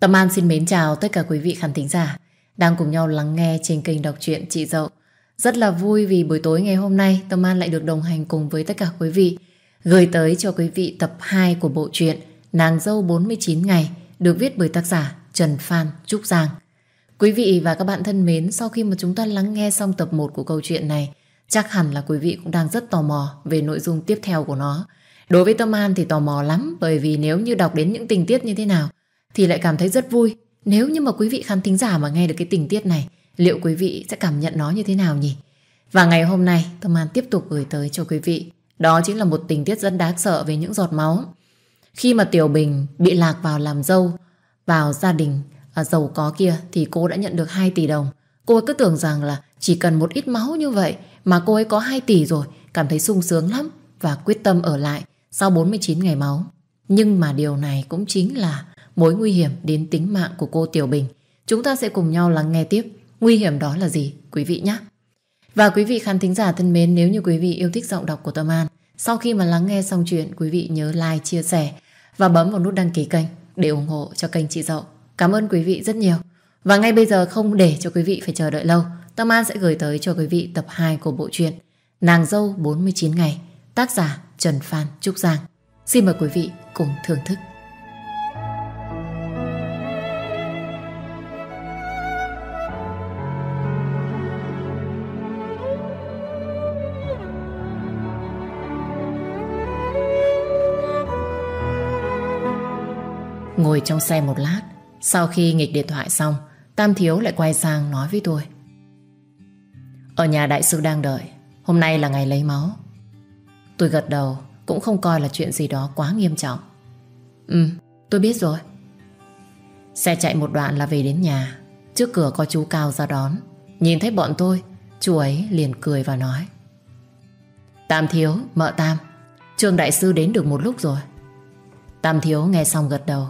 Tâm An xin mến chào tất cả quý vị khán thính giả đang cùng nhau lắng nghe trên kênh đọc truyện Chị Dậu. Rất là vui vì buổi tối ngày hôm nay Tâm An lại được đồng hành cùng với tất cả quý vị gửi tới cho quý vị tập 2 của bộ truyện Nàng dâu 49 ngày được viết bởi tác giả Trần Phan Trúc Giang. Quý vị và các bạn thân mến, sau khi mà chúng ta lắng nghe xong tập 1 của câu chuyện này, chắc hẳn là quý vị cũng đang rất tò mò về nội dung tiếp theo của nó. Đối với Tâm An thì tò mò lắm bởi vì nếu như đọc đến những tình tiết như thế nào thì lại cảm thấy rất vui. Nếu như mà quý vị khán thính giả mà nghe được cái tình tiết này, liệu quý vị sẽ cảm nhận nó như thế nào nhỉ? Và ngày hôm nay, Tâm An tiếp tục gửi tới cho quý vị. Đó chính là một tình tiết rất đáng sợ về những giọt máu. Khi mà Tiểu Bình bị lạc vào làm dâu, vào gia đình à, giàu có kia thì cô đã nhận được 2 tỷ đồng. Cô ấy cứ tưởng rằng là chỉ cần một ít máu như vậy mà cô ấy có 2 tỷ rồi, cảm thấy sung sướng lắm và quyết tâm ở lại sau 49 ngày máu. Nhưng mà điều này cũng chính là mối nguy hiểm đến tính mạng của cô Tiểu Bình. Chúng ta sẽ cùng nhau lắng nghe tiếp nguy hiểm đó là gì quý vị nhé. Và quý vị khán thính giả thân mến, nếu như quý vị yêu thích giọng đọc của Tâm An, sau khi mà lắng nghe xong chuyện, quý vị nhớ like, chia sẻ và bấm vào nút đăng ký kênh để ủng hộ cho kênh chị Dậu. Cảm ơn quý vị rất nhiều. Và ngay bây giờ không để cho quý vị phải chờ đợi lâu, Tâm An sẽ gửi tới cho quý vị tập 2 của bộ truyện Nàng dâu 49 ngày, tác giả Trần Phan Trúc Giang. Xin mời quý vị cùng thưởng thức. Ngồi trong xe một lát. Sau khi nghịch điện thoại xong Tam Thiếu lại quay sang nói với tôi. Ở nhà đại sư đang đợi. Hôm nay là ngày lấy máu. Tôi gật đầu Cũng không coi là chuyện gì đó quá nghiêm trọng. Ừ tôi biết rồi. Xe chạy một đoạn là về đến nhà. Trước cửa có chú Cao ra đón. Nhìn thấy bọn tôi Chú ấy liền cười và nói. Tam Thiếu, mợ Tam Trương Đại Sư đến được một lúc rồi. Tam Thiếu nghe xong gật đầu.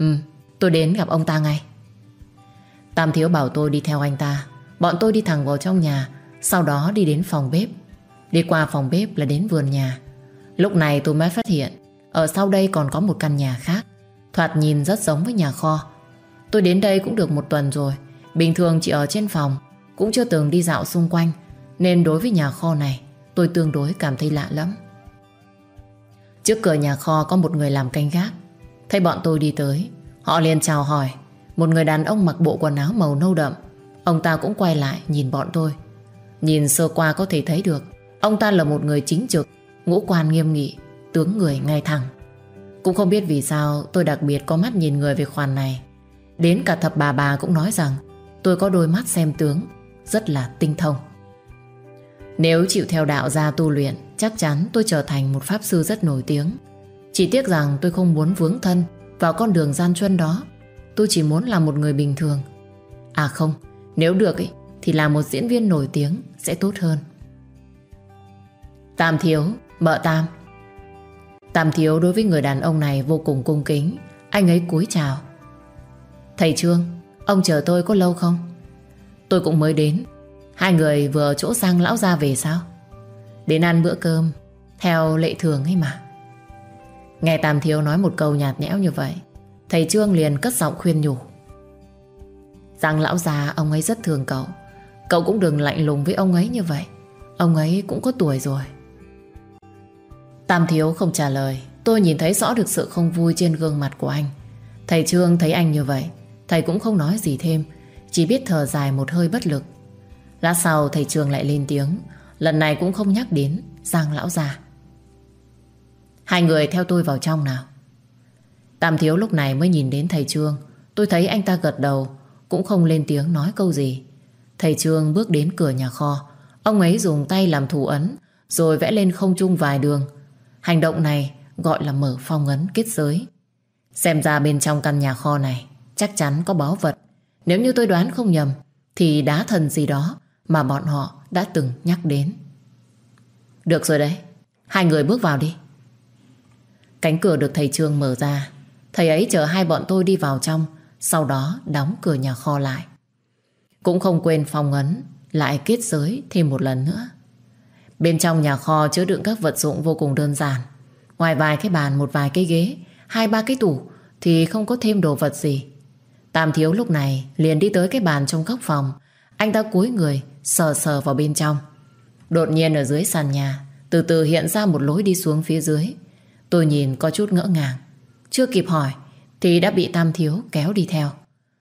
Ừ, tôi đến gặp ông ta ngay. Tam Thiếu bảo tôi đi theo anh ta. Bọn tôi đi thẳng vào trong nhà, sau đó đi đến phòng bếp. Đi qua phòng bếp là đến vườn nhà. Lúc này tôi mới phát hiện, ở sau đây còn có một căn nhà khác. Thoạt nhìn rất giống với nhà kho. Tôi đến đây cũng được một tuần rồi. Bình thường chỉ ở trên phòng, cũng chưa từng đi dạo xung quanh. Nên đối với nhà kho này, tôi tương đối cảm thấy lạ lắm. Trước cửa nhà kho có một người làm canh gác. Thấy bọn tôi đi tới, Họ liền chào hỏi. Một người đàn ông mặc bộ quần áo màu nâu đậm. Ông ta cũng quay lại nhìn bọn tôi. Nhìn sơ qua có thể thấy được, Ông ta là một người chính trực, Ngũ quan nghiêm nghị, Tướng người ngay thẳng. Cũng không biết vì sao tôi đặc biệt có mắt nhìn người về khoản này. Đến cả thập bà bà cũng nói rằng, Tôi có đôi mắt xem tướng, Rất là tinh thông. Nếu chịu theo đạo gia tu luyện, Chắc chắn tôi trở thành một pháp sư rất nổi tiếng chỉ tiếc rằng tôi không muốn vướng thân vào con đường gian truân đó. Tôi chỉ muốn là một người bình thường. À không, nếu được ý, thì là một diễn viên nổi tiếng sẽ tốt hơn. Tam Thiếu, mợ Tam. Tam Thiếu đối với người đàn ông này vô cùng cung kính. Anh ấy cúi chào. Thầy Trương, ông chờ tôi có lâu không? Tôi cũng mới đến. Hai người vừa chỗ sang lão ra về sao? Đến ăn bữa cơm, theo lệ thường ấy mà. Nghe Tam Thiếu nói một câu nhạt nhẽo như vậy, Thầy Trương liền cất giọng khuyên nhủ. Rằng lão già, ông ấy rất thương cậu. Cậu cũng đừng lạnh lùng với ông ấy như vậy. Ông ấy cũng có tuổi rồi. Tam Thiếu không trả lời. Tôi nhìn thấy rõ được sự không vui trên gương mặt của anh. Thầy Trương thấy anh như vậy, Thầy cũng không nói gì thêm, Chỉ biết thở dài một hơi bất lực. Lát sau, thầy Trương lại lên tiếng. Lần này cũng không nhắc đến Giang lão già. Hai người theo tôi vào trong nào. Tam thiếu lúc này mới nhìn đến thầy Trương. Tôi thấy anh ta gật đầu, Cũng không lên tiếng nói câu gì. Thầy Trương bước đến cửa nhà kho. Ông ấy dùng tay làm thủ ấn, Rồi vẽ lên không trung vài đường. Hành động này gọi là mở phong ấn kết giới. Xem ra bên trong căn nhà kho này Chắc chắn có báu vật. Nếu như tôi đoán không nhầm, Thì đá thần gì đó Mà bọn họ đã từng nhắc đến. Được rồi đấy. Hai người bước vào đi. Cánh cửa được thầy Trương mở ra Thầy ấy chờ hai bọn tôi đi vào trong Sau đó đóng cửa nhà kho lại Cũng không quên phong ấn Lại kết giới thêm một lần nữa Bên trong nhà kho chứa đựng các vật dụng vô cùng đơn giản Ngoài vài cái bàn một vài cái ghế Hai ba cái tủ Thì không có thêm đồ vật gì Tam Thiếu lúc này liền đi tới cái bàn trong góc phòng. Anh ta cúi người, sờ sờ vào bên trong. Đột nhiên ở dưới sàn nhà, từ từ hiện ra một lối đi xuống phía dưới. Tôi nhìn có chút ngỡ ngàng. Chưa kịp hỏi, thì đã bị Tam Thiếu kéo đi theo.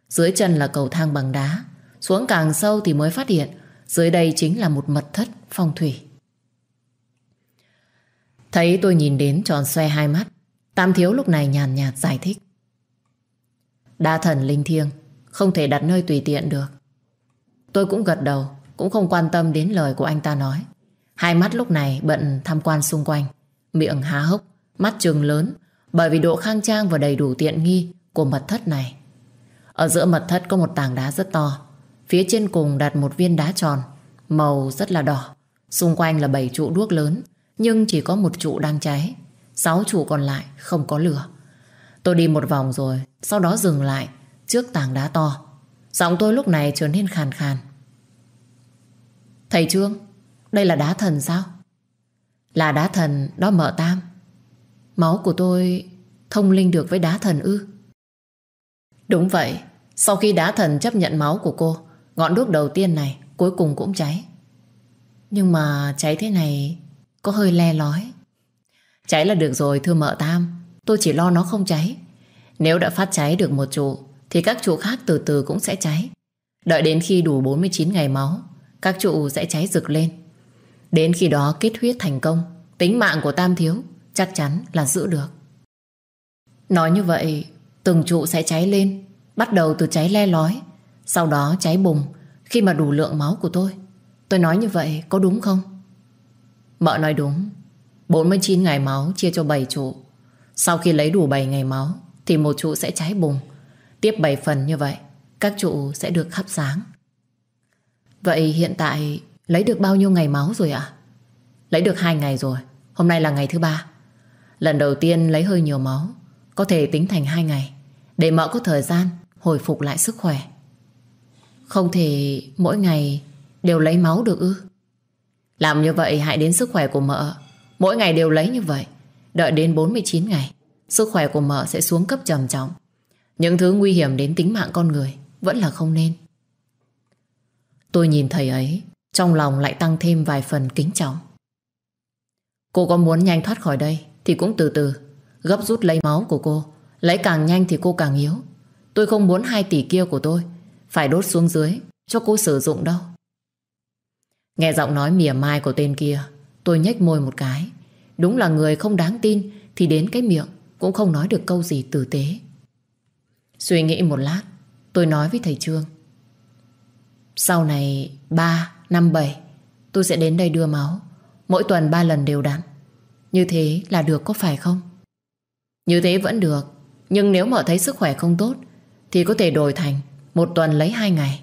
Dưới chân là cầu thang bằng đá. Xuống càng sâu thì mới phát hiện dưới đây chính là một mật thất phong thủy. Thấy tôi nhìn đến tròn xoe hai mắt, Tam Thiếu lúc này nhàn nhạt giải thích. Đa thần linh thiêng, không thể đặt nơi tùy tiện được. Tôi cũng gật đầu, cũng không quan tâm đến lời của anh ta nói. Hai mắt lúc này bận tham quan xung quanh, miệng há hốc, mắt trừng lớn, bởi vì độ khang trang và đầy đủ tiện nghi của mật thất này. Ở giữa mật thất có một tảng đá rất to, phía trên cùng đặt một viên đá tròn, màu rất là đỏ. Xung quanh là bảy trụ đuốc lớn, nhưng chỉ có một trụ đang cháy, sáu trụ còn lại không có lửa. Tôi đi một vòng rồi Sau đó dừng lại trước tảng đá to Giọng tôi lúc này trở nên khàn khàn Thầy Trương Đây là đá thần sao Là đá thần đó mở tam Máu của tôi Thông linh được với đá thần ư? Đúng vậy. Sau khi đá thần chấp nhận máu của cô Ngọn đuốc đầu tiên này Cuối cùng cũng cháy. Nhưng mà cháy thế này Có hơi le lói. Cháy là được rồi thưa mợ tam. Tôi chỉ lo nó không cháy. Nếu đã phát cháy được một trụ Thì các trụ khác từ từ cũng sẽ cháy. Đợi đến khi đủ 49 ngày máu Các trụ sẽ cháy rực lên. Đến khi đó kết huyết thành công Tính mạng của Tam Thiếu Chắc chắn là giữ được. Nói như vậy Từng trụ sẽ cháy lên, Bắt đầu từ cháy le lói, Sau đó cháy bùng Khi mà đủ lượng máu của tôi. Tôi nói như vậy có đúng không? Mợ nói đúng. 49 ngày máu chia cho 7 trụ. Sau khi lấy đủ 7 ngày máu, Thì một trụ sẽ cháy bùng. Tiếp 7 phần như vậy, Các trụ sẽ được khắp sáng. Vậy hiện tại, Lấy được bao nhiêu ngày máu rồi ạ? Lấy được 2 ngày rồi. Hôm nay là ngày thứ ba. Lần đầu tiên lấy hơi nhiều máu, Có thể tính thành 2 ngày, Để mợ có thời gian hồi phục lại sức khỏe. Không thể mỗi ngày Đều lấy máu được ư? Làm như vậy hại đến sức khỏe của mợ. Mỗi ngày đều lấy như vậy, Đợi đến 49 ngày, Sức khỏe của mợ sẽ xuống cấp trầm trọng. Những thứ nguy hiểm đến tính mạng con người Vẫn là không nên. Tôi nhìn thầy ấy, Trong lòng lại tăng thêm vài phần kính trọng. Cô có muốn nhanh thoát khỏi đây? Thì cũng từ từ. Gấp rút lấy máu của cô. Lấy càng nhanh thì cô càng yếu. Tôi không muốn hai tỷ kia của tôi Phải đốt xuống dưới Cho cô sử dụng đâu. Nghe giọng nói mỉa mai của tên kia Tôi nhếch môi một cái. Đúng là người không đáng tin Thì đến cái miệng cũng không nói được câu gì tử tế. Suy nghĩ một lát Tôi nói với thầy Trương. Sau này 3, năm 7 Tôi sẽ đến đây đưa máu. Mỗi tuần 3 lần đều đặn. Như thế là được có phải không? Như thế vẫn được, Nhưng nếu mà thấy sức khỏe không tốt, Thì có thể đổi thành Một tuần lấy hai ngày.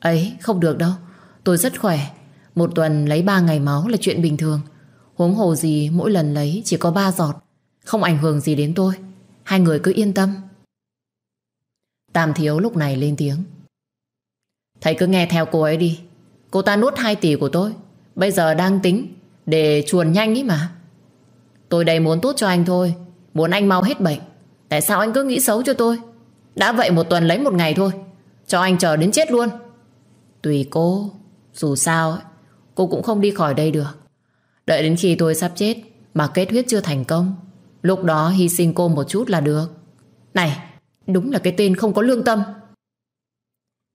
Ấy, không được đâu. Tôi rất khỏe. Một tuần lấy ba ngày máu là chuyện bình thường. Huống hồ gì mỗi lần lấy chỉ có ba giọt. Không ảnh hưởng gì đến tôi. Hai người cứ yên tâm. Tam thiếu lúc này lên tiếng. Thầy cứ nghe theo cô ấy đi. Cô ta nuốt 2 tỷ của tôi. Bây giờ đang tính Để chuồn nhanh ý mà. Tôi đây muốn tốt cho anh thôi. Muốn anh mau hết bệnh. Tại sao anh cứ nghĩ xấu cho tôi? Đã vậy một tuần lấy một ngày thôi. Cho anh chờ đến chết luôn. Tùy cô. Dù sao Cô cũng không đi khỏi đây được. Đợi đến khi tôi sắp chết, Mà kết huyết chưa thành công, Lúc đó hy sinh cô một chút là được. Này, Đúng là cái tên không có lương tâm.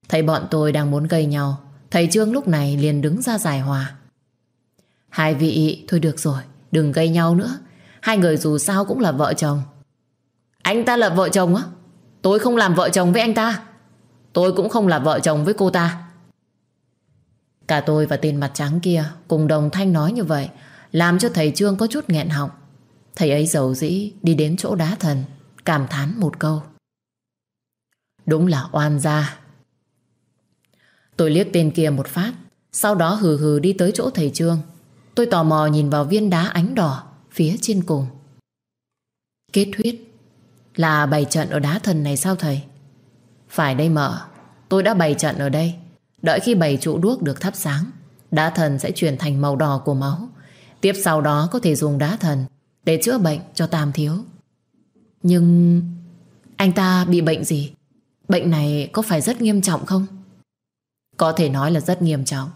Thấy bọn tôi đang muốn gây nhau, Thầy Trương lúc này liền đứng ra giải hòa. Hai vị, Thôi được rồi, Đừng gây nhau nữa. Hai người dù sao cũng là vợ chồng Anh ta là vợ chồng á Tôi không làm vợ chồng với anh ta Tôi cũng không là vợ chồng với cô ta Cả tôi và tên mặt trắng kia cùng đồng thanh nói như vậy, làm cho thầy Trương có chút nghẹn họng. Thầy ấy giàu dĩ đi đến chỗ đá thần, cảm thán một câu. Đúng là oan gia. Tôi liếc tên kia một phát, sau đó hừ hừ đi tới chỗ thầy Trương. Tôi tò mò nhìn vào viên đá ánh đỏ phía trên cùng. Kết huyết là bày trận ở đá thần này sao thầy? Phải đây mở, tôi đã bày trận ở đây. Đợi khi bảy trụ đuốc được thắp sáng Đá thần sẽ chuyển thành màu đỏ của máu Tiếp sau đó có thể dùng đá thần Để chữa bệnh cho Tam Thiếu Nhưng Anh ta bị bệnh gì Bệnh này có phải rất nghiêm trọng không? Có thể nói là rất nghiêm trọng.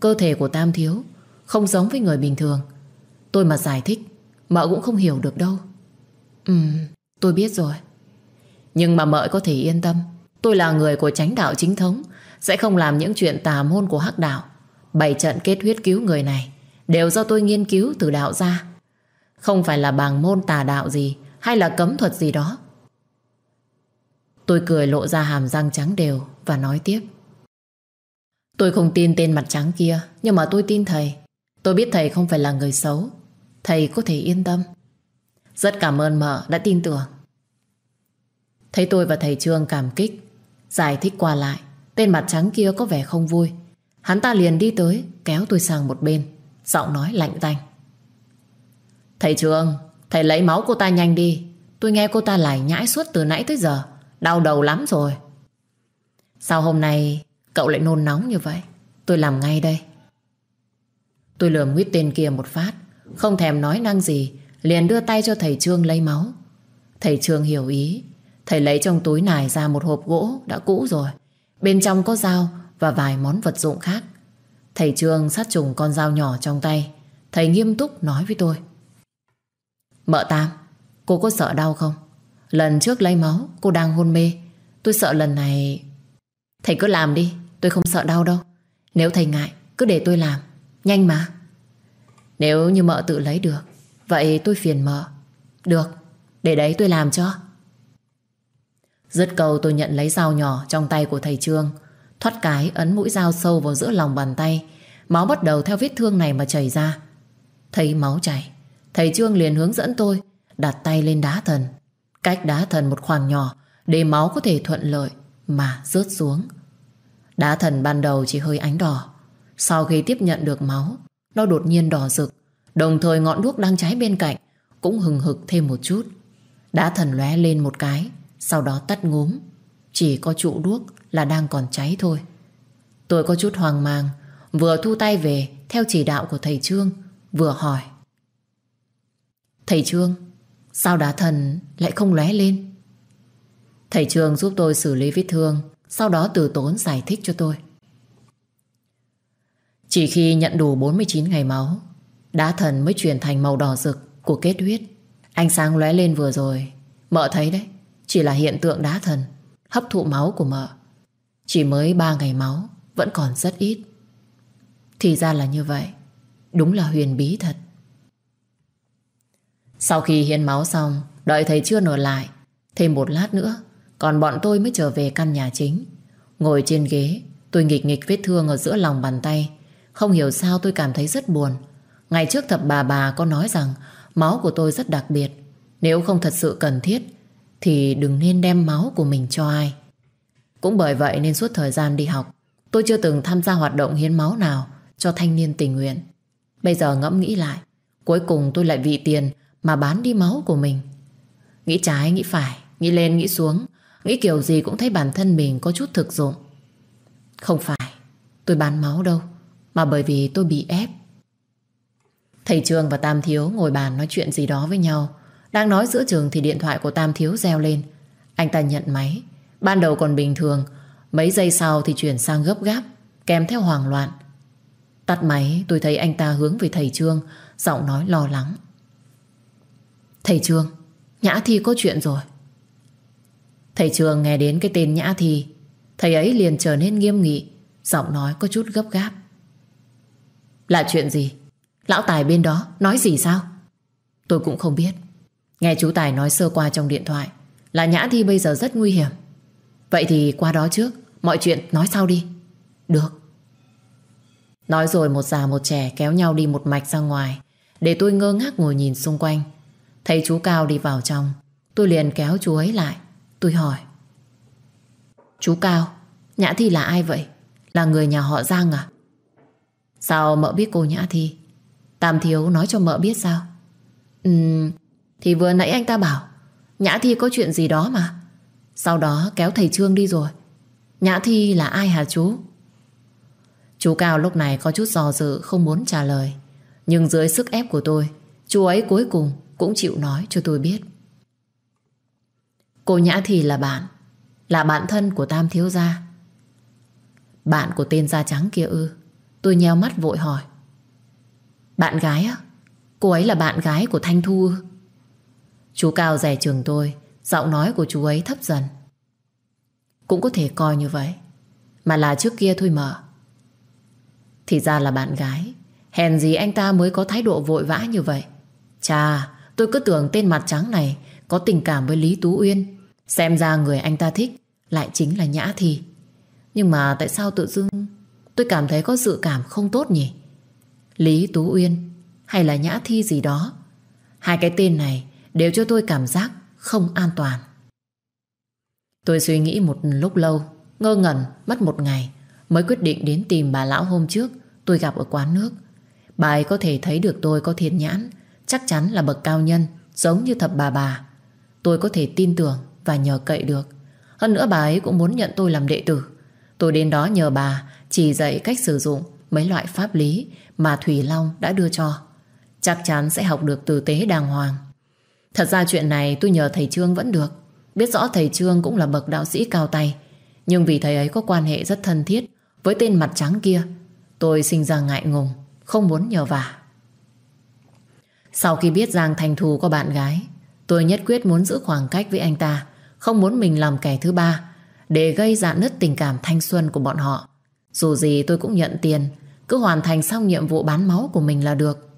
Cơ thể của Tam Thiếu không giống với người bình thường. Tôi mà giải thích, mợ cũng không hiểu được đâu. Ừ, tôi biết rồi. Nhưng mà mợ có thể yên tâm. Tôi là người của chánh đạo chính thống, sẽ không làm những chuyện tà môn của hắc đạo. Bảy trận kết huyết cứu người này đều do tôi nghiên cứu từ đạo ra. Không phải là bằng môn tà đạo gì hay là cấm thuật gì đó. Tôi cười lộ ra hàm răng trắng đều và nói tiếp. Tôi không tin tên mặt trắng kia, nhưng mà tôi tin thầy. Tôi biết thầy không phải là người xấu. Thầy có thể yên tâm. Rất cảm ơn mợ đã tin tưởng. Thấy tôi và thầy Trương cảm kích, giải thích qua lại, tên mặt trắng kia có vẻ không vui. Hắn ta liền đi tới, kéo tôi sang một bên, giọng nói lạnh tanh. Thầy Trương, thầy lấy máu cô ta nhanh đi. Tôi nghe cô ta lải nhãi suốt từ nãy tới giờ. Đau đầu lắm rồi. Sao hôm nay cậu lại nôn nóng như vậy? Tôi làm ngay đây. Tôi lườm nguyết tên kia một phát. Không thèm nói năng gì. Liền đưa tay cho thầy Trương lấy máu. Thầy Trương hiểu ý. Thầy lấy trong túi nải ra một hộp gỗ đã cũ rồi. Bên trong có dao và vài món vật dụng khác. Thầy Trương sát trùng con dao nhỏ trong tay. Thầy nghiêm túc nói với tôi. Mợ Tam, cô có sợ đau không? Lần trước lấy máu, cô đang hôn mê. Tôi sợ lần này... Thầy cứ làm đi, tôi không sợ đau đâu. Nếu thầy ngại, cứ để tôi làm. Nhanh mà. Nếu như mợ tự lấy được, vậy tôi phiền mợ. Được, để đấy tôi làm cho. Dứt cầu tôi nhận lấy dao nhỏ trong tay của thầy Trương. Thoát cái ấn mũi dao sâu vào giữa lòng bàn tay. Máu bắt đầu theo vết thương này mà chảy ra. Thấy máu chảy, thầy Trương liền hướng dẫn tôi đặt tay lên đá thần. Cách đá thần một khoảng nhỏ để máu có thể thuận lợi mà rớt xuống. Đá thần ban đầu chỉ hơi ánh đỏ. Sau khi tiếp nhận được máu, nó đột nhiên đỏ rực. Đồng thời ngọn đuốc đang cháy bên cạnh cũng hừng hực thêm một chút. Đá thần lóe lên một cái, sau đó tắt ngốm, Chỉ có trụ đuốc là đang còn cháy thôi. Tôi có chút hoang mang, vừa thu tay về theo chỉ đạo của thầy Trương, vừa hỏi. Thầy Trương, Sao đá thần lại không lóe lên Thầy trương giúp tôi xử lý vết thương Sau đó từ tốn giải thích cho tôi chỉ khi nhận đủ 49 ngày máu Đá thần mới chuyển thành màu đỏ rực Của kết huyết. Ánh sáng lóe lên vừa rồi. Mợ thấy đấy Chỉ là hiện tượng đá thần Hấp thụ máu của mợ. Chỉ mới 3 ngày máu Vẫn còn rất ít. Thì ra là như vậy. Đúng là huyền bí thật. Sau khi hiến máu xong, đợi thầy chưa nở lại, thêm một lát nữa, còn bọn tôi mới trở về căn nhà chính. Ngồi trên ghế, tôi nghịch nghịch vết thương ở giữa lòng bàn tay. Không hiểu sao tôi cảm thấy rất buồn. Ngày trước thập bà bà có nói rằng máu của tôi rất đặc biệt. Nếu không thật sự cần thiết, thì đừng nên đem máu của mình cho ai. Cũng bởi vậy nên suốt thời gian đi học, tôi chưa từng tham gia hoạt động hiến máu nào cho thanh niên tình nguyện. Bây giờ ngẫm nghĩ lại, cuối cùng tôi lại vì tiền mà bán đi máu của mình. Nghĩ trái, nghĩ phải, nghĩ lên, nghĩ xuống, nghĩ kiểu gì cũng thấy bản thân mình có chút thực dụng. Không phải, tôi bán máu đâu, mà bởi vì tôi bị ép. Thầy Trường và Tam Thiếu ngồi bàn nói chuyện gì đó với nhau. Đang nói giữa trường thì điện thoại của Tam Thiếu reo lên. Anh ta nhận máy. Ban đầu còn bình thường, mấy giây sau thì chuyển sang gấp gáp, kèm theo hoảng loạn. Tắt máy tôi thấy anh ta hướng về thầy Trương, giọng nói lo lắng. Thầy Trương Nhã Thi có chuyện rồi Thầy Trường nghe đến cái tên Nhã Thi Thầy ấy liền trở nên nghiêm nghị Giọng nói có chút gấp gáp là chuyện gì? Lão Tài bên đó nói gì sao? Tôi cũng không biết. Nghe chú Tài nói sơ qua trong điện thoại, Là Nhã Thi bây giờ rất nguy hiểm. Vậy thì qua đó trước, Mọi chuyện nói sau đi. Được. Nói rồi một già một trẻ kéo nhau đi một mạch ra ngoài, Để tôi ngơ ngác ngồi nhìn xung quanh. Thấy chú Cao đi vào trong, Tôi liền kéo chú ấy lại. Tôi hỏi, Chú Cao, Nhã Thi là ai vậy? Là người nhà họ Giang à? Sao mợ biết cô Nhã Thi? Tam Thiếu nói cho mợ biết sao? Ừm Thì vừa nãy anh ta bảo Nhã Thi có chuyện gì đó mà. Sau đó kéo thầy Trương đi rồi. Nhã Thi là ai hả chú? Chú Cao lúc này có chút dò dự Không muốn trả lời. Nhưng dưới sức ép của tôi Chú ấy cuối cùng cũng chịu nói cho tôi biết. Cô Nhã thi là bạn, Là bạn thân của Tam Thiếu Gia. Bạn của tên da trắng kia ư? Tôi nheo mắt vội hỏi. Bạn gái á? Cô ấy là bạn gái của Thanh Thu Chú Cao rẻ trường tôi, Giọng nói của chú ấy thấp dần. Cũng có thể coi như vậy, Mà là trước kia thôi mà. Thì ra là bạn gái, Hèn gì anh ta mới có thái độ vội vã như vậy. Chà, Tôi cứ tưởng tên mặt trắng này Có tình cảm với Lý Tú Uyên. Xem ra người anh ta thích Lại chính là Nhã Thì Nhưng mà tại sao tự dưng Tôi cảm thấy có dự cảm không tốt nhỉ Lý Tú Uyên Hay là Nhã Thi gì đó Hai cái tên này đều cho tôi cảm giác không an toàn. Tôi suy nghĩ một lúc lâu, ngơ ngẩn, mất một ngày, mới quyết định đến tìm bà lão hôm trước tôi gặp ở quán nước. Bà ấy có thể thấy được tôi có thiên nhãn, chắc chắn là bậc cao nhân, giống như thập bà bà. Tôi có thể tin tưởng và nhờ cậy được. Hơn nữa bà ấy cũng muốn nhận tôi làm đệ tử. Tôi đến đó nhờ bà chỉ dạy cách sử dụng mấy loại pháp lý mà Thủy Long đã đưa cho. Chắc chắn sẽ học được tử tế đàng hoàng. Thật ra chuyện này tôi nhờ thầy Trương vẫn được. Biết rõ thầy Trương cũng là bậc đạo sĩ cao tay. Nhưng vì thầy ấy có quan hệ rất thân thiết với tên mặt trắng kia, tôi sinh ra ngại ngùng, không muốn nhờ vả. Sau khi biết Giang Thành Thù có bạn gái, tôi nhất quyết muốn giữ khoảng cách với anh ta, không muốn mình làm kẻ thứ ba, để gây dạn nứt tình cảm thanh xuân của bọn họ. Dù gì tôi cũng nhận tiền, cứ hoàn thành xong nhiệm vụ bán máu của mình là được.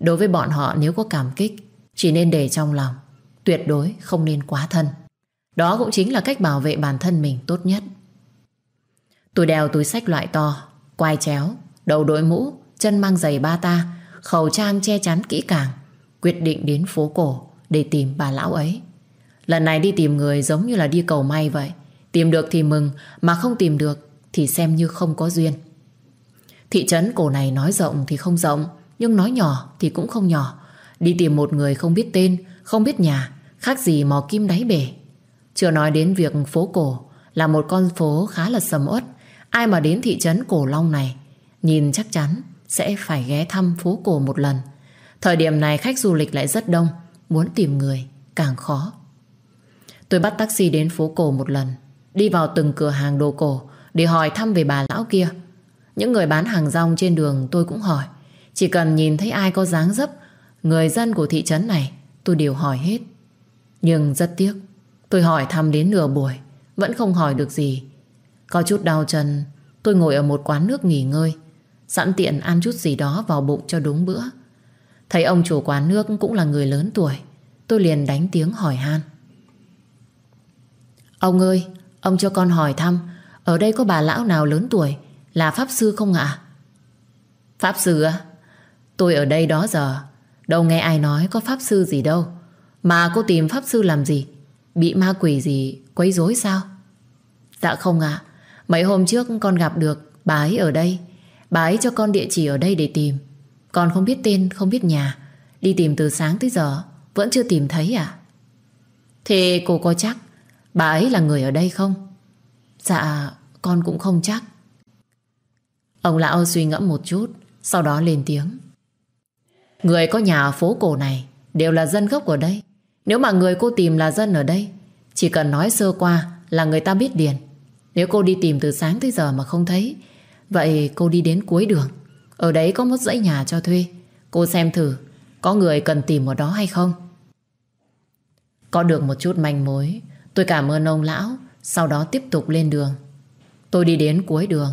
Đối với bọn họ nếu có cảm kích, chỉ nên để trong lòng Tuyệt đối không nên quá thân. Đó cũng chính là cách bảo vệ bản thân mình tốt nhất. Tôi đeo túi sách loại to Quai chéo Đầu đội mũ Chân mang giày ba ta Khẩu trang che chắn kỹ càng Quyết định đến phố cổ Để tìm bà lão ấy. Lần này đi tìm người giống như là đi cầu may vậy Tìm được thì mừng Mà không tìm được thì xem như không có duyên. Thị trấn cổ này nói rộng thì không rộng, Nhưng nói nhỏ thì cũng không nhỏ. Đi tìm một người không biết tên, Không biết nhà, Khác gì mò kim đáy bể. Chưa nói đến việc phố cổ, Là một con phố khá là sầm uất. Ai mà đến thị trấn Cổ Long này, Nhìn chắc chắn sẽ phải ghé thăm phố cổ một lần. Thời điểm này khách du lịch lại rất đông, Muốn tìm người càng khó. Tôi bắt taxi đến phố cổ một lần, Đi vào từng cửa hàng đồ cổ để hỏi thăm về bà lão kia Những người bán hàng rong trên đường tôi cũng hỏi Chỉ cần nhìn thấy ai có dáng dấp Người dân của thị trấn này tôi đều hỏi hết. Nhưng rất tiếc, tôi hỏi thăm đến nửa buổi, vẫn không hỏi được gì. Có chút đau chân, tôi ngồi ở một quán nước nghỉ ngơi, sẵn tiện ăn chút gì đó vào bụng cho đúng bữa. Thấy ông chủ quán nước cũng là người lớn tuổi, tôi liền đánh tiếng hỏi han. Ông ơi, ông cho con hỏi thăm, ở đây có bà lão nào lớn tuổi, là Pháp Sư không ạ? Pháp Sư à? Tôi ở đây đó giờ. Đâu nghe ai nói có pháp sư gì đâu. Mà cô tìm pháp sư làm gì? Bị ma quỷ gì quấy rối sao? Dạ không ạ. Mấy hôm trước con gặp được bà ấy ở đây. Bà ấy cho con địa chỉ ở đây để tìm. Con không biết tên không biết nhà. Đi tìm từ sáng tới giờ Vẫn chưa tìm thấy à Thế cô có chắc Bà ấy là người ở đây không? Dạ con cũng không chắc Ông lão suy ngẫm một chút Sau đó lên tiếng Người có nhà ở phố cổ này đều là dân gốc ở đây. Nếu mà người cô tìm là dân ở đây, chỉ cần nói sơ qua là người ta biết điền. Nếu cô đi tìm từ sáng tới giờ mà không thấy, vậy cô đi đến cuối đường. Ở đấy có một dãy nhà cho thuê. Cô xem thử, có người cần tìm ở đó hay không? Có được một chút manh mối, tôi cảm ơn ông lão, sau đó tiếp tục lên đường. Tôi đi đến cuối đường,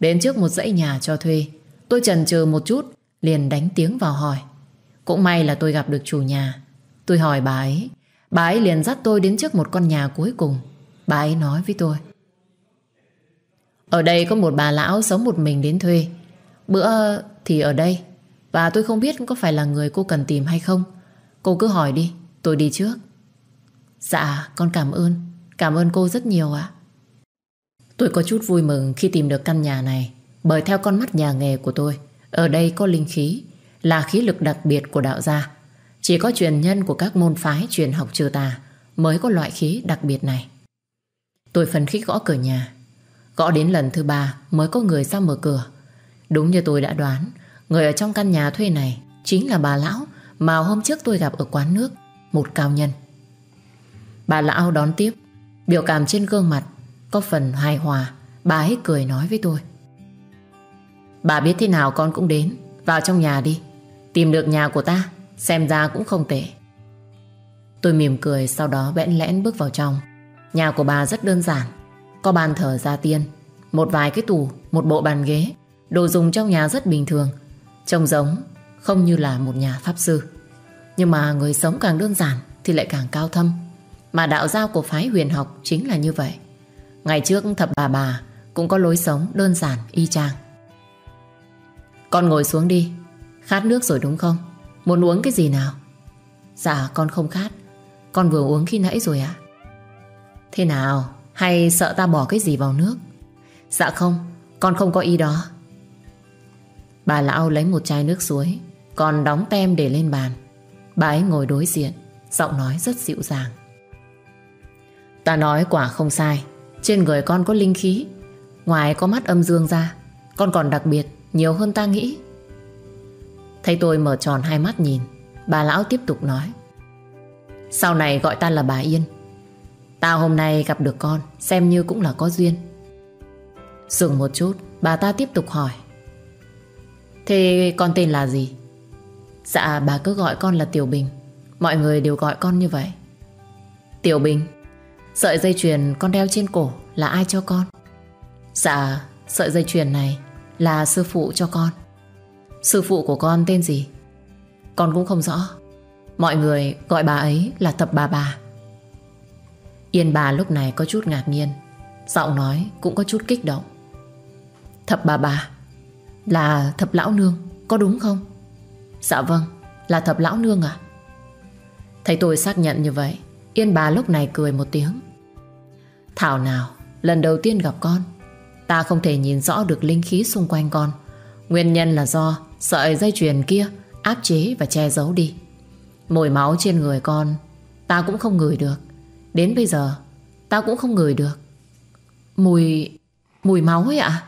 đến trước một dãy nhà cho thuê. Tôi chần chừ một chút, liền đánh tiếng vào hỏi. Cũng may là tôi gặp được chủ nhà. Tôi hỏi bà ấy. Bà ấy liền dắt tôi đến trước một con nhà cuối cùng. Bà ấy nói với tôi. Ở đây có một bà lão sống một mình đến thuê. Bữa thì ở đây. Và tôi không biết có phải là người cô cần tìm hay không. Cô cứ hỏi đi, tôi đi trước. Dạ, con cảm ơn. Cảm ơn cô rất nhiều ạ. Tôi có chút vui mừng khi tìm được căn nhà này. Bởi theo con mắt nhà nghề của tôi, ở đây có linh khí, là khí lực đặc biệt của đạo gia. Chỉ có truyền nhân của các môn phái truyền học trừ tà mới có loại khí đặc biệt này. Tôi phấn khích gõ cửa nhà. Gõ đến lần thứ ba mới có người ra mở cửa. Đúng như tôi đã đoán, người ở trong căn nhà thuê này chính là bà lão mà hôm trước tôi gặp ở quán nước, một cao nhân. Bà lão đón tiếp, Biểu cảm trên gương mặt Có phần hài hòa, Bà ấy cười nói với tôi. Bà biết thế nào con cũng đến, Vào trong nhà đi. Tìm được nhà của ta, Xem ra cũng không tệ. Tôi mỉm cười, sau đó bẽn lẽn bước vào trong. Nhà của bà rất đơn giản, Có bàn thờ gia tiên, Một vài cái tủ, Một bộ bàn ghế, Đồ dùng trong nhà rất bình thường, Trông giống không như là một nhà pháp sư. Nhưng mà người sống càng đơn giản Thì lại càng cao thâm. Mà đạo giao của phái huyền học chính là như vậy. Ngày trước thập bà bà Cũng có lối sống đơn giản, y chang. Con ngồi xuống đi. Khát nước rồi đúng không? Muốn uống cái gì nào? Dạ con không khát. Con vừa uống khi nãy rồi ạ. Thế nào? Hay sợ ta bỏ cái gì vào nước? Dạ không, Con không có ý đó. Bà lão lấy một chai nước suối, Còn đóng tem để lên bàn. Bà ấy ngồi đối diện, Giọng nói rất dịu dàng. Ta nói quả không sai. Trên người con có linh khí. Ngoài có mắt âm dương ra, Con còn đặc biệt, nhiều hơn ta nghĩ. Thấy tôi mở tròn hai mắt nhìn, Bà lão tiếp tục nói. Sau này gọi ta là bà Yên. Tao hôm nay gặp được con, Xem như cũng là có duyên. Dừng một chút, Bà ta tiếp tục hỏi. Thế con tên là gì? Dạ bà cứ gọi con là Tiểu Bình. Mọi người đều gọi con như vậy. Tiểu Bình Sợi dây chuyền con đeo trên cổ Là ai cho con? Dạ sợi dây chuyền này Là sư phụ cho con. Sư phụ của con tên gì? Con cũng không rõ. Mọi người gọi bà ấy là thập bà bà. Yên bà lúc này có chút ngạc nhiên. Giọng nói cũng có chút kích động. Thập bà bà, Là thập lão nương, Có đúng không? Dạ vâng là thập lão nương à Thấy tôi xác nhận như vậy. Yên bà lúc này cười một tiếng. Thảo nào, Lần đầu tiên gặp con, Ta không thể nhìn rõ được linh khí xung quanh con. Nguyên nhân là do Sợi dây chuyền kia áp chế và che giấu đi. Mùi máu trên người con, Ta cũng không ngửi được. Đến bây giờ, Ta cũng không ngửi được. Mùi... mùi máu ấy ạ?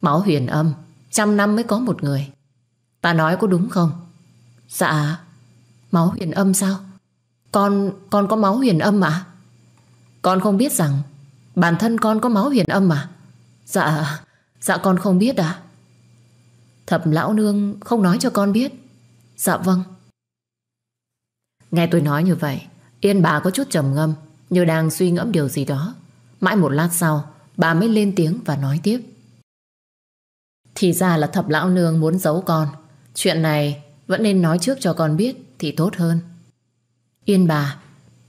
Máu huyền âm, Trăm năm mới có một người. Ta nói có đúng không? Dạ Máu huyền âm sao? Con... con có máu huyền âm à Con không biết rằng Bản thân con có máu huyền âm à Dạ... dạ con không biết à Thập lão nương không nói cho con biết. Dạ vâng. Nghe tôi nói như vậy, Yên bà có chút trầm ngâm, Như đang suy ngẫm điều gì đó. Mãi một lát sau, Bà mới lên tiếng và nói tiếp. Thì ra là thập lão nương muốn giấu con. Chuyện này Vẫn nên nói trước cho con biết Thì tốt hơn. Yên bà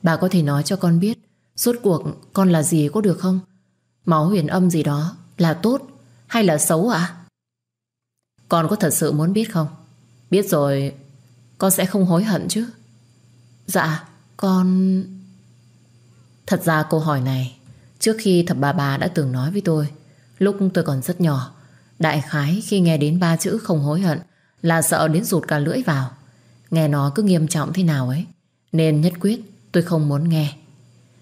Bà có thể nói cho con biết, Suốt cuộc con là gì có được không Máu huyền âm gì đó Là tốt hay là xấu ạ à? Con có thật sự muốn biết không? Biết rồi, Con sẽ không hối hận chứ Dạ con Thật ra câu hỏi này, Trước khi thập bà bà đã từng nói với tôi, Lúc tôi còn rất nhỏ, Đại khái khi nghe đến ba chữ không hối hận Là sợ đến rụt cả lưỡi vào Nghe nó cứ nghiêm trọng thế nào ấy nên nhất quyết tôi không muốn nghe.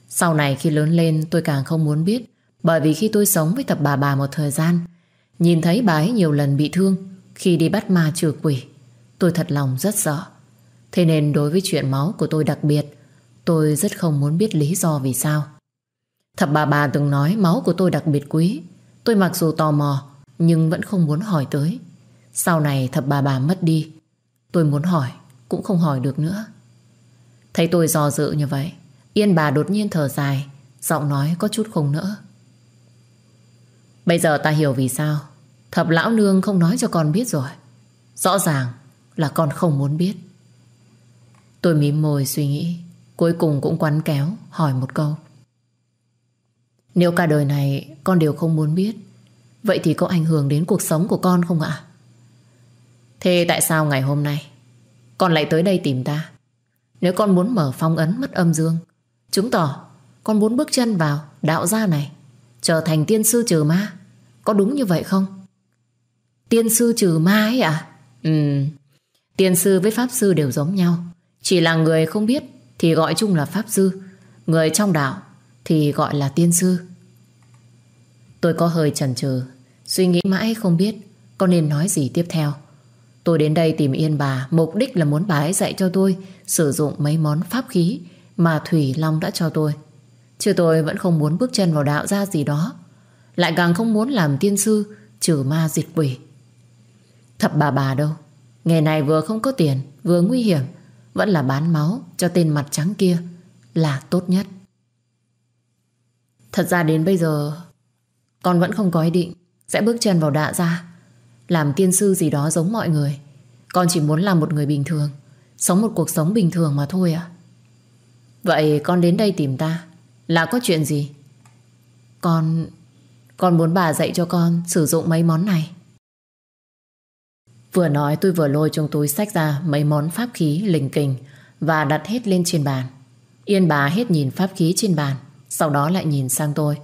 Sau này khi lớn lên, tôi càng không muốn biết, Bởi vì khi tôi sống với thập bà bà một thời gian, Nhìn thấy bà ấy nhiều lần bị thương, khi đi bắt ma trừ quỷ, Tôi thật lòng rất sợ. Thế nên đối với chuyện máu của tôi đặc biệt, Tôi rất không muốn biết lý do vì sao. Thập bà bà từng nói máu của tôi đặc biệt quý. Tôi mặc dù tò mò, Nhưng vẫn không muốn hỏi tới. Sau này thập bà bà mất đi, Tôi muốn hỏi, Cũng không hỏi được nữa. Thấy tôi dò dự như vậy, Yên bà đột nhiên thở dài, Giọng nói có chút không nỡ. Bây giờ ta hiểu vì sao. Thập lão nương không nói cho con biết rồi. Rõ ràng là con không muốn biết. Tôi mím môi suy nghĩ, Cuối cùng cũng quắn kéo, Hỏi một câu. Nếu cả đời này con đều không muốn biết, Vậy thì có ảnh hưởng đến cuộc sống của con không ạ? Thế tại sao ngày hôm nay Con lại tới đây tìm ta? Nếu con muốn mở phong ấn mất âm dương Chứng tỏ Con muốn bước chân vào đạo gia này Trở thành tiên sư trừ ma Có đúng như vậy không? Tiên sư trừ ma ấy à? Ừ, tiên sư với pháp sư đều giống nhau. Chỉ là người không biết thì gọi chung là pháp sư. Người trong đạo thì gọi là tiên sư. Tôi có hơi chần chừ, suy nghĩ mãi không biết có nên nói gì tiếp theo. Tôi đến đây tìm Yên bà, mục đích là muốn bà ấy dạy cho tôi sử dụng mấy món pháp khí mà Thủy Long đã cho tôi. Chứ tôi vẫn không muốn bước chân vào đạo gia gì đó. Lại càng không muốn làm tiên sư Trừ ma diệt quỷ. Thập bà bà đâu Nghề này vừa không có tiền Vừa nguy hiểm Vẫn là bán máu cho tên mặt trắng kia Là tốt nhất. Thật ra đến bây giờ Con vẫn không có ý định Sẽ bước chân vào đạ gia. Làm tiên sư gì đó giống mọi người. Con chỉ muốn làm một người bình thường. Sống một cuộc sống bình thường mà thôi à Vậy con đến đây tìm ta. Là có chuyện gì? Con Con muốn bà dạy cho con sử dụng mấy món này. Vừa nói tôi vừa lôi trong túi sách ra Mấy món pháp khí lình kình Và đặt hết lên trên bàn. Yên bà hết nhìn pháp khí trên bàn, Sau đó lại nhìn sang tôi.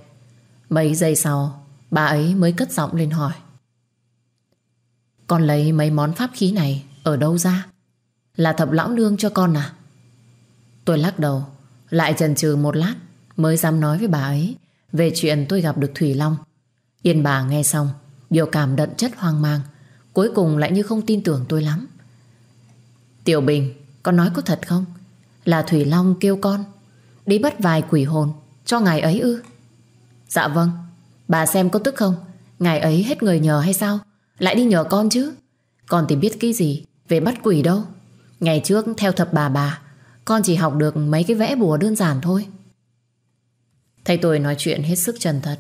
Mấy giây sau, Bà ấy mới cất giọng lên hỏi. Con lấy mấy món pháp khí này Ở đâu ra? Là thập lão nương cho con à? Tôi lắc đầu, Lại chần chừ một lát, Mới dám nói với bà ấy Về chuyện tôi gặp được Thủy Long. Yên bà nghe xong, Biểu cảm đận chất hoang mang, Cuối cùng lại như không tin tưởng tôi lắm. Tiểu Bình, Con nói có thật không? Là Thủy Long kêu con, Đi bắt vài quỷ hồn cho ngài ấy ư? Dạ vâng Bà xem có tức không? Ngài ấy hết người nhờ hay sao? Lại đi nhờ con chứ. Con thì biết cái gì về bắt quỷ đâu. Ngày trước, theo thập bà bà, Con chỉ học được mấy cái vẽ bùa đơn giản thôi. Thầy tôi nói chuyện hết sức chân thật.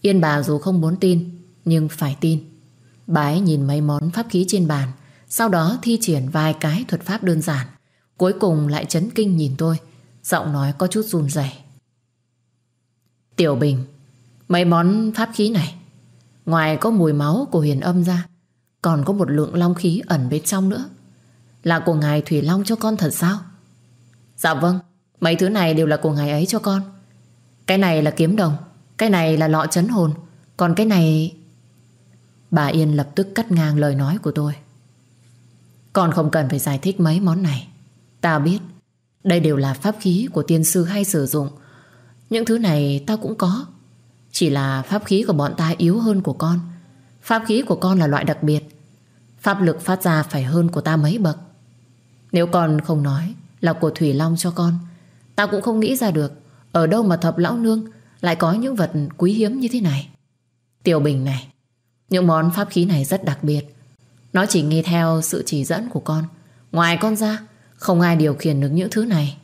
Yên bà dù không muốn tin, Nhưng phải tin. Bà ấy nhìn mấy món pháp khí trên bàn, Sau đó thi triển vài cái thuật pháp đơn giản. Cuối cùng lại chấn kinh nhìn tôi, Giọng nói có chút run rẩy. Tiểu Bình, Mấy món pháp khí này Ngoài có mùi máu của huyền âm ra, Còn có một lượng long khí ẩn bên trong nữa. Là của ngài Thủy Long cho con thật sao? Dạ vâng Mấy thứ này đều là của ngài ấy cho con. Cái này là kiếm đồng, Cái này là lọ chấn hồn, Còn cái này Bà Yên lập tức cắt ngang lời nói của tôi. Con không cần phải giải thích mấy món này. Ta biết, Đây đều là pháp khí của tiên sư hay sử dụng. Những thứ này ta cũng có chỉ là pháp khí của bọn ta yếu hơn của con. Pháp khí của con là loại đặc biệt. Pháp lực phát ra phải hơn của ta mấy bậc. Nếu con không nói Là của Thủy Long cho con, Ta cũng không nghĩ ra được Ở đâu mà thập lão nương Lại có những vật quý hiếm như thế này. Tiểu Bình này, những món pháp khí này rất đặc biệt. Nó chỉ nghe theo sự chỉ dẫn của con. Ngoài con ra, Không ai điều khiển được những thứ này.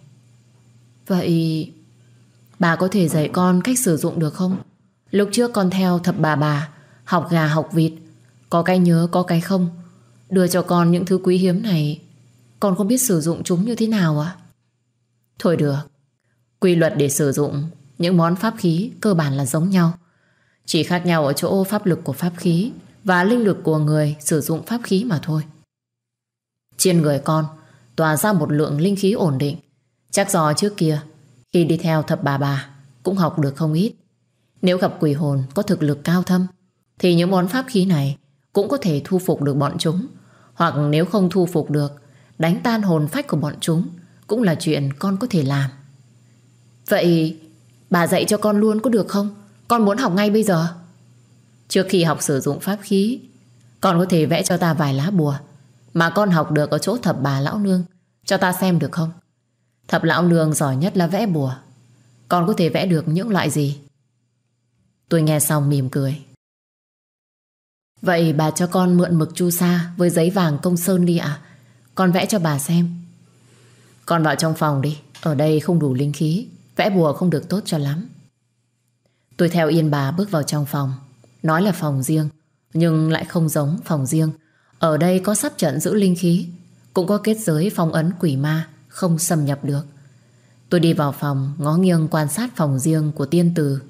Vậy Bà có thể dạy con cách sử dụng được không? Lúc trước con theo thập bà bà, Học gà, học vịt Có cái nhớ, có cái không Đưa cho con những thứ quý hiếm này Con không biết sử dụng chúng như thế nào à Thôi được Quy luật để sử dụng, Những món pháp khí cơ bản là giống nhau chỉ khác nhau ở chỗ pháp lực của pháp khí và linh lực của người sử dụng pháp khí mà thôi. Trên người con, tỏa ra một lượng linh khí ổn định. Chắc do trước kia, khi đi theo thập bà bà, cũng học được không ít. Nếu gặp quỷ hồn có thực lực cao thâm, thì những món pháp khí này cũng có thể thu phục được bọn chúng. Hoặc nếu không thu phục được, đánh tan hồn phách của bọn chúng cũng là chuyện con có thể làm. Vậy bà dạy cho con luôn có được không? Con muốn học ngay bây giờ Trước khi học sử dụng pháp khí, Con có thể vẽ cho ta vài lá bùa Mà con học được ở chỗ thập bà lão nương Cho ta xem được không Thập lão nương giỏi nhất là vẽ bùa Con có thể vẽ được những loại gì Tôi nghe xong mỉm cười. Vậy bà cho con mượn mực chu sa Với giấy vàng công sơn đi ạ. Con vẽ cho bà xem. Con vào trong phòng đi. Ở đây không đủ linh khí. Vẽ bùa không được tốt cho lắm. Tôi theo Yên bà bước vào trong phòng. Nói là phòng riêng, Nhưng lại không giống phòng riêng. Ở đây có sắp trận giữ linh khí, Cũng có kết giới phong ấn quỷ ma, Không xâm nhập được. Tôi đi vào phòng, ngó nghiêng quan sát phòng riêng của tiên tử.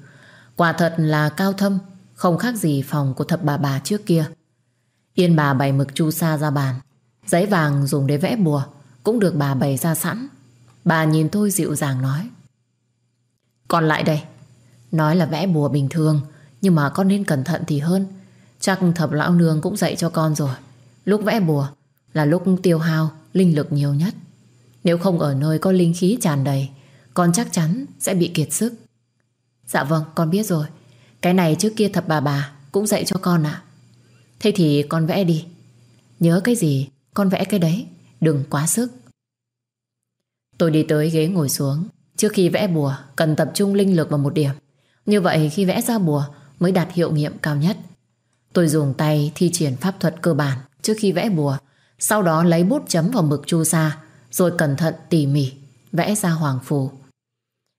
Quả thật là cao thâm, Không khác gì phòng của thập bà bà trước kia. Yên bà bày mực chu sa ra bàn, Giấy vàng dùng để vẽ bùa, Cũng được bà bày ra sẵn. Bà nhìn tôi dịu dàng nói, Còn lại đây, Nói là vẽ bùa bình thường, Nhưng mà con nên cẩn thận thì hơn. Chắc thập lão nương cũng dạy cho con rồi. Lúc vẽ bùa Là lúc tiêu hao, linh lực nhiều nhất. Nếu không ở nơi có linh khí tràn đầy, Con chắc chắn sẽ bị kiệt sức. Dạ vâng con biết rồi. Cái này trước kia thập bà bà Cũng dạy cho con ạ. Thế thì con vẽ đi. Nhớ cái gì, con vẽ cái đấy. Đừng quá sức. Tôi đi tới ghế ngồi xuống. Trước khi vẽ bùa, Cần tập trung linh lực vào một điểm. Như vậy khi vẽ ra bùa Mới đạt hiệu nghiệm cao nhất. Tôi dùng tay thi triển pháp thuật cơ bản Trước khi vẽ bùa. Sau đó lấy bút chấm vào mực chu sa, Rồi cẩn thận tỉ mỉ Vẽ ra hoàng phù.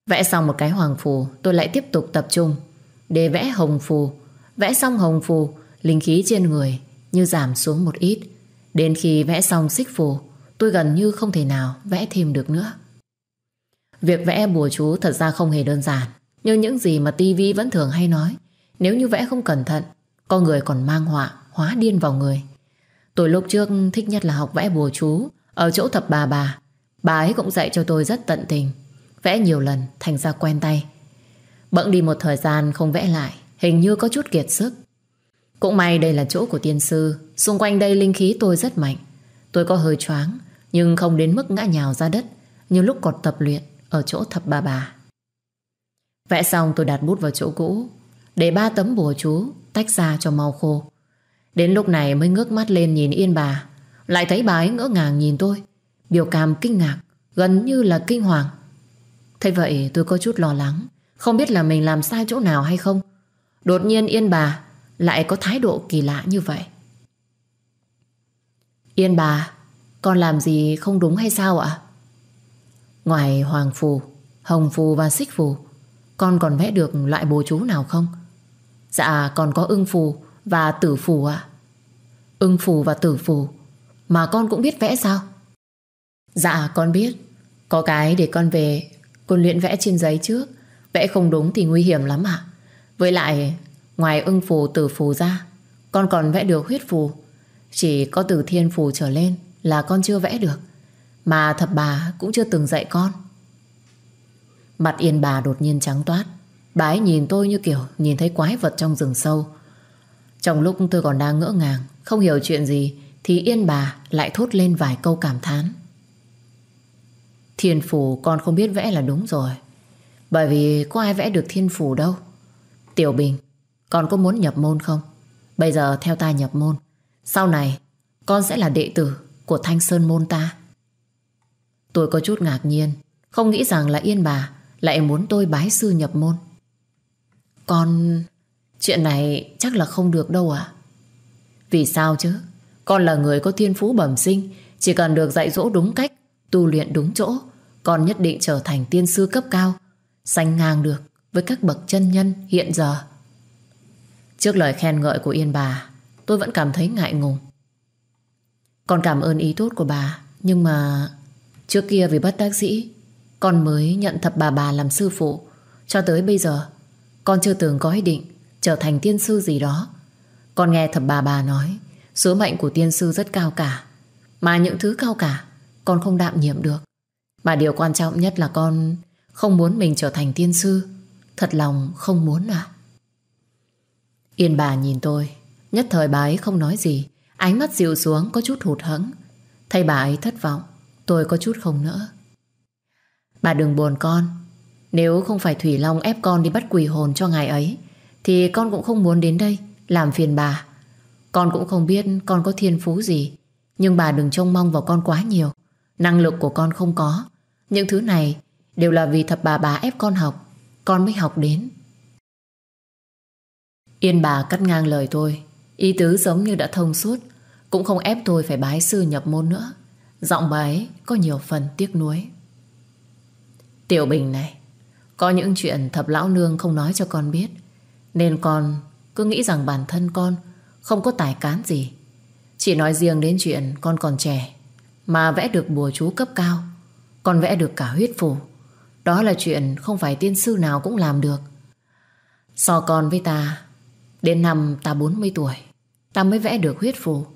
Vẽ xong một cái hoàng phù, Tôi lại tiếp tục tập trung. Để vẽ hồng phù. Vẽ xong hồng phù, Linh khí trên người như giảm xuống một ít. Đến khi vẽ xong xích phù, Tôi gần như không thể nào vẽ thêm được nữa. Việc vẽ bùa chú thật ra không hề đơn giản Như những gì mà tivi vẫn thường hay nói, Nếu như vẽ không cẩn thận, Con người còn mang họa, Hóa điên vào người. Tôi lúc trước thích nhất là học vẽ bùa chú, Ở chỗ thập bà bà. Bà ấy cũng dạy cho tôi rất tận tình. Vẽ nhiều lần thành ra quen tay. Bận đi một thời gian không vẽ lại, Hình như có chút kiệt sức. Cũng may đây là chỗ của tiên sư, Xung quanh đây linh khí tôi rất mạnh. Tôi có hơi choáng, Nhưng không đến mức ngã nhào ra đất, Như lúc còn tập luyện Ở chỗ thập bà bà. Vẽ xong tôi đặt bút vào chỗ cũ, Để ba tấm bùa chú Tách ra cho mau khô. Đến lúc này mới ngước mắt lên nhìn Yên bà, Lại thấy bà ấy ngỡ ngàng nhìn tôi. Biểu cảm kinh ngạc, Gần như là kinh hoàng. Thế vậy tôi có chút lo lắng. Không biết là mình làm sai chỗ nào hay không. Đột nhiên Yên bà Lại có thái độ kỳ lạ như vậy. Yên bà, Con làm gì không đúng hay sao ạ? Ngoài hoàng phù, Hồng phù và xích phù, Con còn vẽ được loại bồ chú nào không? Dạ còn có ưng phù Và tử phù ạ. Ưng phù và tử phù, Mà con cũng biết vẽ sao? Dạ con biết. Có cái để con về con luyện vẽ trên giấy trước Vẽ không đúng thì nguy hiểm lắm ạ. Với lại, ngoài ưng phù tử phù ra, Con còn vẽ được huyết phù. Chỉ có từ thiên phù trở lên Là con chưa vẽ được. Mà thập bà cũng chưa từng dạy con. Mặt yên bà đột nhiên trắng toát. Bà ấy nhìn tôi như kiểu Nhìn thấy quái vật trong rừng sâu. Trong lúc tôi còn đang ngỡ ngàng, Không hiểu chuyện gì, Thì yên bà lại thốt lên vài câu cảm thán. Thiên phủ con không biết vẽ là đúng rồi. Bởi vì có ai vẽ được thiên phủ đâu. Tiểu Bình, Con có muốn nhập môn không? Bây giờ theo ta nhập môn, Sau này con sẽ là đệ tử Của Thanh Sơn môn ta. Tôi có chút ngạc nhiên, Không nghĩ rằng là Yên bà Lại muốn tôi bái sư nhập môn. Con, Chuyện này chắc là không được đâu à Vì sao chứ? Con là người có thiên phú bẩm sinh, Chỉ cần được dạy dỗ đúng cách Tu luyện đúng chỗ, con nhất định trở thành tiên sư cấp cao, Sánh ngang được với các bậc chân nhân hiện giờ. Trước lời khen ngợi của Yên bà, Tôi vẫn cảm thấy ngại ngùng. Con cảm ơn ý tốt của bà, Nhưng mà Trước kia vì bất đắc dĩ, Con mới nhận thập bà bà làm sư phụ. Cho tới bây giờ, Con chưa từng có ý định trở thành tiên sư gì đó. Con nghe thập bà bà nói số mệnh của tiên sư rất cao cả, Mà những thứ cao cả con không đạm nhiệm được mà điều quan trọng nhất là con không muốn mình trở thành tiên sư. Thật lòng không muốn à? Yên bà nhìn tôi, nhất thời bà ấy không nói gì. Ánh mắt dịu xuống có chút hụt hẫng. Thấy bà ấy thất vọng, tôi có chút không nỡ. Bà đừng buồn con. Nếu không phải Thủy Long ép con đi bắt quỷ hồn cho ngài ấy, thì con cũng không muốn đến đây làm phiền bà. Con cũng không biết con có thiên phú gì, nhưng bà đừng trông mong vào con quá nhiều. Năng lực của con không có. Những thứ này đều là vì thập bà bà ép con học. Con mới học đến. Yên bà cắt ngang lời tôi. Ý tứ giống như đã thông suốt. Cũng không ép tôi phải bái sư nhập môn nữa. Giọng bà ấy có nhiều phần tiếc nuối. Tiểu Bình này, Có những chuyện thập lão nương không nói cho con biết. Nên con cứ nghĩ rằng bản thân con Không có tài cán gì. Chỉ nói riêng đến chuyện con còn trẻ. Mà vẽ được bùa chú cấp cao còn vẽ được cả huyết phù. Đó là chuyện không phải tiên sư nào cũng làm được. So con với ta Đến năm ta 40 tuổi Ta mới vẽ được huyết phù.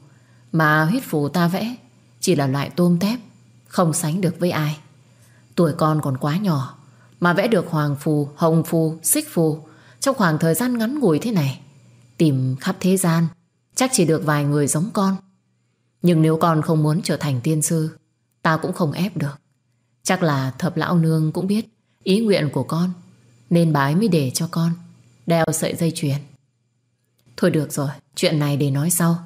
Mà huyết phù ta vẽ Chỉ là loại tôm tép Không sánh được với ai. Tuổi con còn quá nhỏ Mà vẽ được hoàng phù, hồng phù, xích phù. Trong khoảng thời gian ngắn ngủi thế này Tìm khắp thế gian Chắc chỉ được vài người giống con. Nhưng nếu con không muốn trở thành tiên sư Ta cũng không ép được Chắc là thập lão nương cũng biết ý nguyện của con Nên bái mới để cho con Đeo sợi dây chuyền Thôi được rồi, chuyện này để nói sau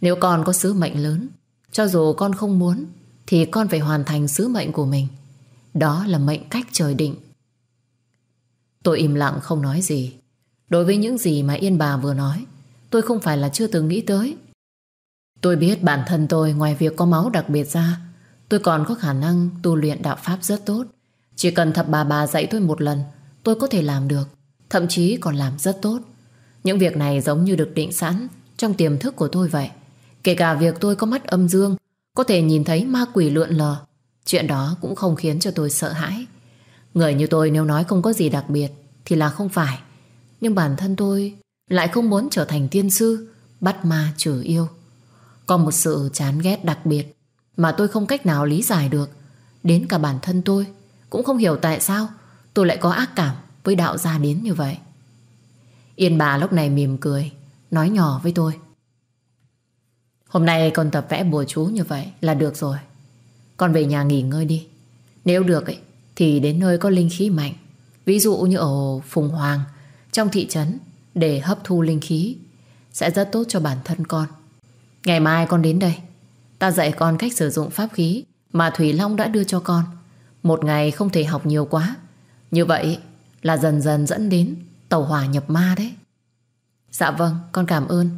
Nếu con có sứ mệnh lớn Cho dù con không muốn Thì con phải hoàn thành sứ mệnh của mình Đó là mệnh cách trời định. Tôi im lặng không nói gì. Đối với những gì mà Yên bà vừa nói, tôi không phải là chưa từng nghĩ tới. Tôi biết bản thân tôi ngoài việc có máu đặc biệt ra, tôi còn có khả năng tu luyện đạo Pháp rất tốt. Chỉ cần thập bà bà dạy tôi một lần, tôi có thể làm được, thậm chí còn làm rất tốt. Những việc này giống như được định sẵn trong tiềm thức của tôi vậy. Kể cả việc tôi có mắt âm dương, có thể nhìn thấy ma quỷ lượn lờ, chuyện đó cũng không khiến cho tôi sợ hãi. Người như tôi nếu nói không có gì đặc biệt thì là không phải. Nhưng bản thân tôi lại không muốn trở thành tiên sư, bắt ma trừ yêu. Có một sự chán ghét đặc biệt mà tôi không cách nào lý giải được. Đến cả bản thân tôi cũng không hiểu tại sao tôi lại có ác cảm với đạo gia đến như vậy. Yên bà lúc này mỉm cười, nói nhỏ với tôi. Hôm nay con tập vẽ bùa chú như vậy là được rồi. Con về nhà nghỉ ngơi đi. Nếu được ấy, thì đến nơi có linh khí mạnh. Ví dụ như ở Phùng Hoàng, trong thị trấn, để hấp thu linh khí. Sẽ rất tốt cho bản thân con. Ngày mai con đến đây. Ta dạy con cách sử dụng pháp khí mà Thủy Long đã đưa cho con. Một ngày không thể học nhiều quá. Như vậy là dần dần dẫn đến tàu hỏa nhập ma đấy. Dạ vâng, con cảm ơn.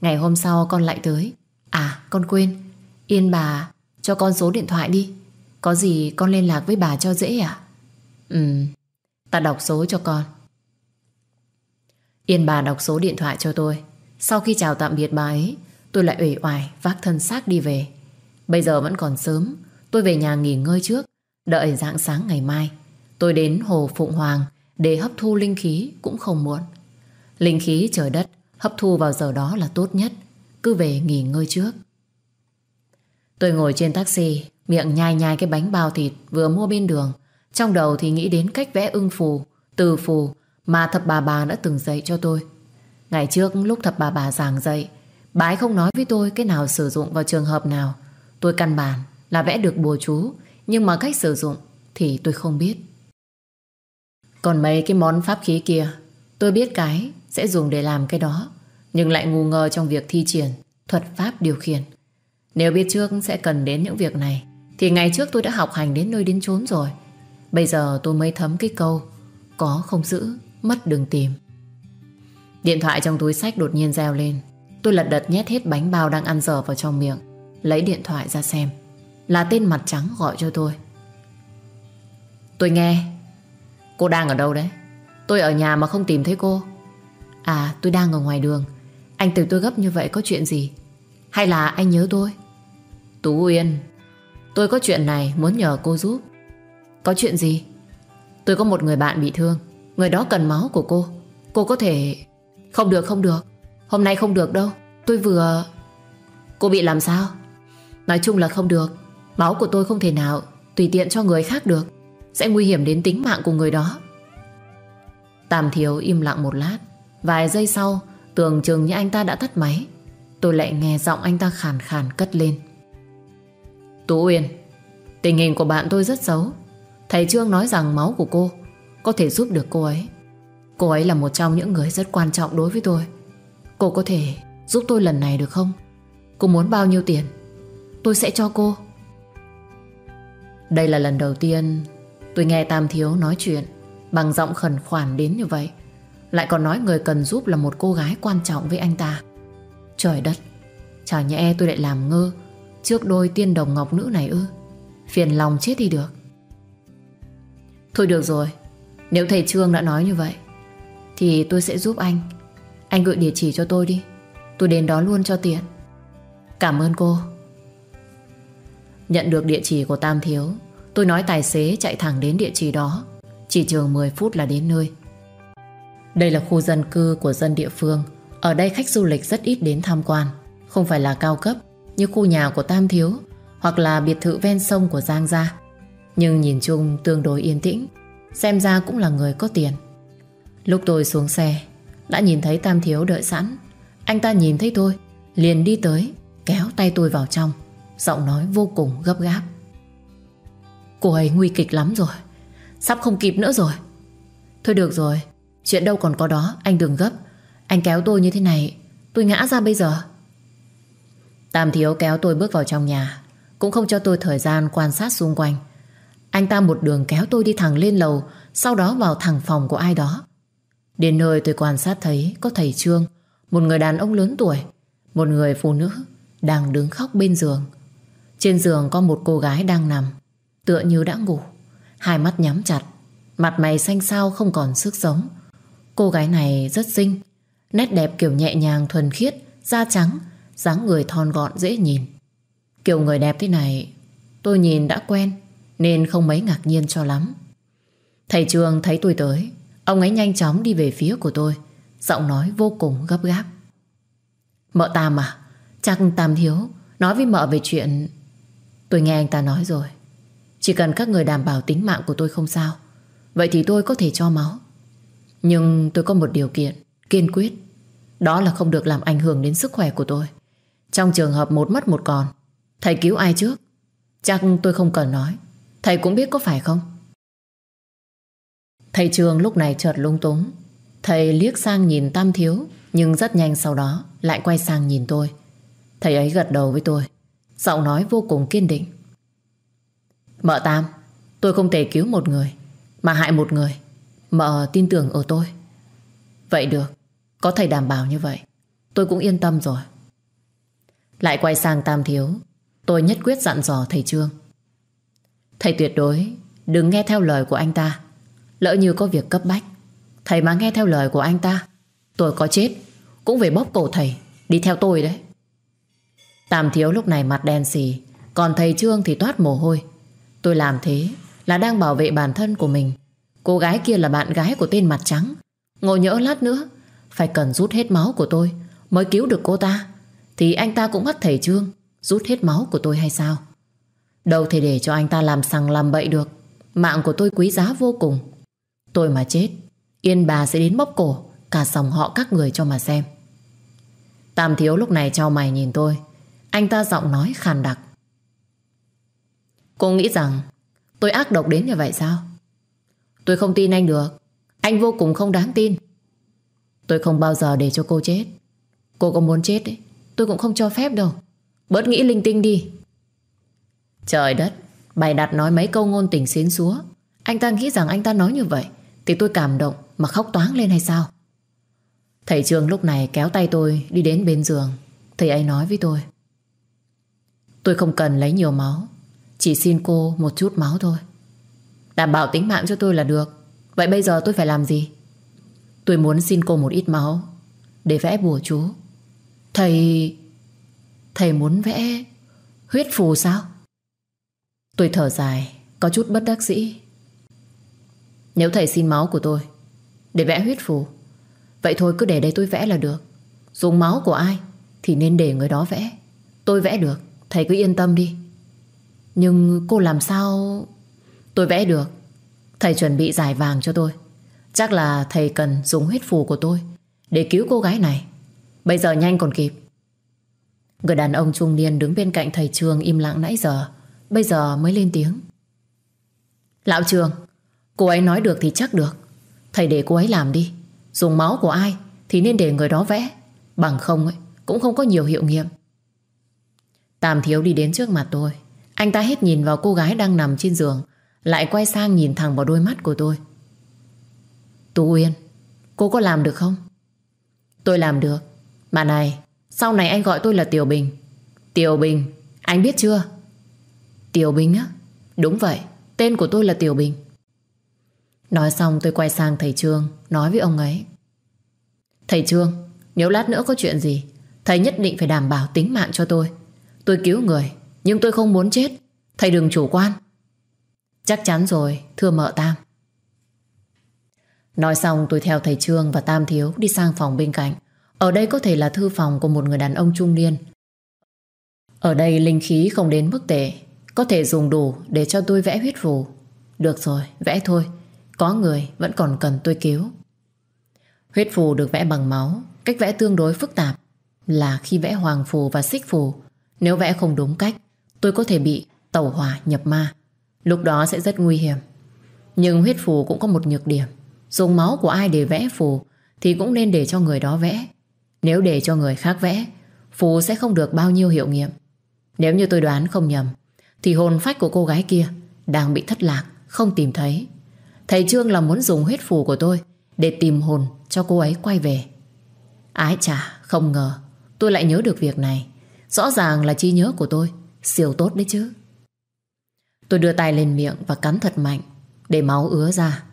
Ngày hôm sau con lại tới. À, con quên. Yên bà cho con số điện thoại đi. Có gì con liên lạc với bà cho dễ à? Ừ, ta đọc số cho con. Yên bà đọc số điện thoại cho tôi. Sau khi chào tạm biệt bà ấy, tôi lại ủy oải vác thân xác đi về. Bây giờ vẫn còn sớm, tôi về nhà nghỉ ngơi trước, đợi dạng sáng ngày mai. Tôi đến Hồ Phụng Hoàng để hấp thu linh khí cũng không muộn. Linh khí trời đất hấp thu vào giờ đó là tốt nhất. Cứ về nghỉ ngơi trước. Tôi ngồi trên taxi, miệng nhai nhai cái bánh bao thịt vừa mua bên đường. Trong đầu thì nghĩ đến cách vẽ ưng phù, từ phù mà thập bà bà đã từng dạy cho tôi. Ngày trước lúc thập bà bà giảng dạy, bà ấy không nói với tôi cái nào sử dụng vào trường hợp nào. Tôi căn bản là vẽ được bùa chú, nhưng mà cách sử dụng thì tôi không biết. Còn mấy cái món pháp khí kia, tôi biết cái sẽ dùng để làm cái đó, nhưng lại ngu ngơ trong việc thi triển, thuật pháp điều khiển. Nếu biết trước sẽ cần đến những việc này, thì ngày trước tôi đã học hành đến nơi đến chốn rồi. Bây giờ tôi mới thấm cái câu, có không giữ, mất đừng tìm. Điện thoại trong túi sách đột nhiên reo lên. Tôi lật đật nhét hết bánh bao đang ăn dở vào trong miệng, lấy điện thoại ra xem. Là tên mặt trắng gọi cho tôi. Tôi nghe. Cô đang ở đâu đấy? Tôi ở nhà mà không tìm thấy cô. À tôi đang ở ngoài đường Anh tìm tôi gấp như vậy có chuyện gì Hay là anh nhớ tôi Tú Uyên Tôi có chuyện này muốn nhờ cô giúp Có chuyện gì Tôi có một người bạn bị thương Người đó cần máu của cô Cô có thể Không được không được Hôm nay không được đâu. Tôi vừa Cô bị làm sao? Nói chung là không được. Máu của tôi không thể nào Tùy tiện cho người khác được. Sẽ nguy hiểm đến tính mạng của người đó. Tam Thiếu im lặng một lát. Vài giây sau, Tưởng chừng như anh ta đã tắt máy. Tôi lại nghe giọng anh ta khàn khàn cất lên. Tú Uyên, Tình hình của bạn tôi rất xấu. Thầy Trương nói rằng máu của cô Có thể giúp được cô ấy. Cô ấy là một trong những người rất quan trọng đối với tôi. Cô có thể giúp tôi lần này được không? Cô muốn bao nhiêu tiền? Tôi sẽ cho cô. Đây là lần đầu tiên Tôi nghe Tam Thiếu nói chuyện Bằng giọng khẩn khoản đến như vậy. Lại còn nói người cần giúp là một cô gái quan trọng với anh ta. Trời đất, Chả nhẽ tôi lại làm ngơ Trước đôi tiên đồng ngọc nữ này ư? Phiền lòng chết đi được. Thôi được rồi, Nếu thầy Trương đã nói như vậy, Thì tôi sẽ giúp anh. Anh gửi địa chỉ cho tôi đi. Tôi đến đó luôn cho tiện. Cảm ơn cô. Nhận được địa chỉ của Tam Thiếu, Tôi nói tài xế chạy thẳng đến địa chỉ đó. Chỉ chừng 10 phút là đến nơi. Đây là khu dân cư của dân địa phương. Ở đây khách du lịch rất ít đến tham quan. Không phải là cao cấp Như khu nhà của Tam Thiếu Hoặc là biệt thự ven sông của Giang Gia. Nhưng nhìn chung tương đối yên tĩnh, Xem ra cũng là người có tiền. Lúc tôi xuống xe đã nhìn thấy Tam Thiếu đợi sẵn. Anh ta nhìn thấy tôi, Liền đi tới, Kéo tay tôi vào trong. Giọng nói vô cùng gấp gáp. Cô ấy nguy kịch lắm rồi. Sắp không kịp nữa rồi. Thôi được rồi, Chuyện đâu còn có đó, Anh đừng gấp. Anh kéo tôi như thế này, Tôi ngã ra bây giờ. Tam thiếu kéo tôi bước vào trong nhà, Cũng không cho tôi thời gian quan sát xung quanh. Anh ta một đường kéo tôi đi thẳng lên lầu, Sau đó vào thẳng phòng của ai đó. Đến nơi tôi quan sát thấy Có thầy Trương, Một người đàn ông lớn tuổi, Một người phụ nữ đang đứng khóc bên giường. Trên giường có một cô gái đang nằm, Tựa như đã ngủ, Hai mắt nhắm chặt, Mặt mày xanh xao không còn sức sống. Cô gái này rất xinh, Nét đẹp kiểu nhẹ nhàng thuần khiết, Da trắng, dáng người thon gọn dễ nhìn. Kiểu người đẹp thế này Tôi nhìn đã quen Nên không mấy ngạc nhiên cho lắm. Thầy trương thấy tôi tới Ông ấy nhanh chóng đi về phía của tôi. Giọng nói vô cùng gấp gáp. Mợ Tam à Chắc Tam thiếu Nói với mợ về chuyện Tôi nghe anh ta nói rồi. Chỉ cần các người đảm bảo tính mạng của tôi không sao, Vậy thì tôi có thể cho máu. Nhưng tôi có một điều kiện, Kiên quyết. Đó là không được làm ảnh hưởng đến sức khỏe của tôi. Trong trường hợp một mất một còn, Thầy cứu ai trước? Chắc tôi không cần nói. Thầy cũng biết có phải không? Thầy trường lúc này chợt lung túng. Thầy liếc sang nhìn Tam Thiếu, Nhưng rất nhanh sau đó Lại quay sang nhìn tôi. Thầy ấy gật đầu với tôi. Giọng nói vô cùng kiên định. Mợ Tam, Tôi không thể cứu một người, Mà hại một người. Mợ tin tưởng ở tôi. Vậy được, Có thầy đảm bảo như vậy, Tôi cũng yên tâm rồi. Lại quay sang Tam Thiếu, Tôi nhất quyết dặn dò thầy Trương. Thầy tuyệt đối Đừng nghe theo lời của anh ta. Lỡ như có việc cấp bách, Thầy mà nghe theo lời của anh ta, Tôi có chết, Cũng về bóp cổ thầy, Đi theo tôi đấy. Tam thiếu lúc này mặt đen xì, Còn thầy Trương thì toát mồ hôi. Tôi làm thế là đang bảo vệ bản thân của mình. Cô gái kia là bạn gái của tên mặt trắng. Ngồi nhỡ lát nữa, Phải cần rút hết máu của tôi Mới cứu được cô ta. Thì anh ta cũng bắt thầy Trương Rút hết máu của tôi hay sao? Đâu thể để cho anh ta làm sằng làm bậy được. Mạng của tôi quý giá vô cùng. Tôi mà chết, Yên bà sẽ đến bóp cổ, Cả dòng họ các người cho mà xem. Tam thiếu lúc này cho mày nhìn tôi. Anh ta giọng nói khàn đặc. Cô nghĩ rằng, Tôi ác độc đến như vậy sao? Tôi không tin anh được. Anh vô cùng không đáng tin. Tôi không bao giờ để cho cô chết. Cô có muốn chết ấy, Tôi cũng không cho phép đâu. Bớt nghĩ linh tinh đi. Trời đất, Bày đặt nói mấy câu ngôn tình xến xúa. Anh ta nghĩ rằng anh ta nói như vậy. Thì tôi cảm động mà khóc toáng lên hay sao? Thầy trường lúc này kéo tay tôi Đi đến bên giường. Thầy ấy nói với tôi Tôi không cần lấy nhiều máu, Chỉ xin cô một chút máu thôi. Đảm bảo tính mạng cho tôi là được. Vậy bây giờ tôi phải làm gì? Tôi muốn xin cô một ít máu Để vẽ bùa chú. Thầy Thầy muốn vẽ huyết phù sao? Tôi thở dài, Có chút bất đắc dĩ. Nếu thầy xin máu của tôi, Để vẽ huyết phù. Vậy thôi, cứ để đây tôi vẽ là được. Dùng máu của ai Thì nên để người đó vẽ. Tôi vẽ được, Thầy cứ yên tâm đi. Nhưng cô làm sao Tôi vẽ được? Thầy chuẩn bị giải vàng cho tôi. Chắc là thầy cần dùng huyết phù của tôi Để cứu cô gái này. Bây giờ nhanh còn kịp. Người đàn ông trung niên đứng bên cạnh thầy Trường im lặng nãy giờ, Bây giờ mới lên tiếng. Lão Trường Cô ấy nói được thì chắc được. Thầy để cô ấy làm đi. Dùng máu của ai thì nên để người đó vẽ. Bằng không ấy, cũng không có nhiều hiệu nghiệm. Tam Thiếu đi đến trước mặt tôi. Anh ta hết nhìn vào cô gái đang nằm trên giường, Lại quay sang nhìn thẳng vào đôi mắt của tôi. Tú Uyên, Cô có làm được không? Tôi làm được. Mà này, sau này anh gọi tôi là Tiểu Bình. Tiểu Bình, Anh biết chưa? Tiểu Bình á? Đúng vậy, Tên của tôi là Tiểu Bình. Nói xong tôi quay sang thầy Trương Nói với ông ấy. Thầy Trương Nếu lát nữa có chuyện gì Thầy nhất định phải đảm bảo tính mạng cho tôi. Tôi cứu người Nhưng tôi không muốn chết. Thầy đừng chủ quan. Chắc chắn rồi Thưa mợ Tam. Nói xong tôi theo thầy Trương và Tam Thiếu Đi sang phòng bên cạnh. Ở đây có thể là thư phòng của một người đàn ông trung niên. Ở đây linh khí không đến mức tệ, có thể dùng đủ để cho tôi vẽ huyết phù. Được rồi, vẽ thôi. Có người vẫn còn cần tôi cứu. Huyết phù được vẽ bằng máu, cách vẽ tương đối phức tạp là khi vẽ hoàng phù và xích phù. Nếu vẽ không đúng cách, tôi có thể bị tẩu hỏa nhập ma. Lúc đó sẽ rất nguy hiểm. Nhưng huyết phù cũng có một nhược điểm. Dùng máu của ai để vẽ phù thì cũng nên để cho người đó vẽ. Nếu để cho người khác vẽ Phù sẽ không được bao nhiêu hiệu nghiệm Nếu như tôi đoán không nhầm Thì hồn phách của cô gái kia đang bị thất lạc, không tìm thấy. Thầy Trương là muốn dùng huyết phù của tôi để tìm hồn cho cô ấy quay về. Ái chà, không ngờ tôi lại nhớ được việc này. Rõ ràng là trí nhớ của tôi, siêu tốt đấy chứ. Tôi đưa tay lên miệng và cắn thật mạnh để máu ứa ra.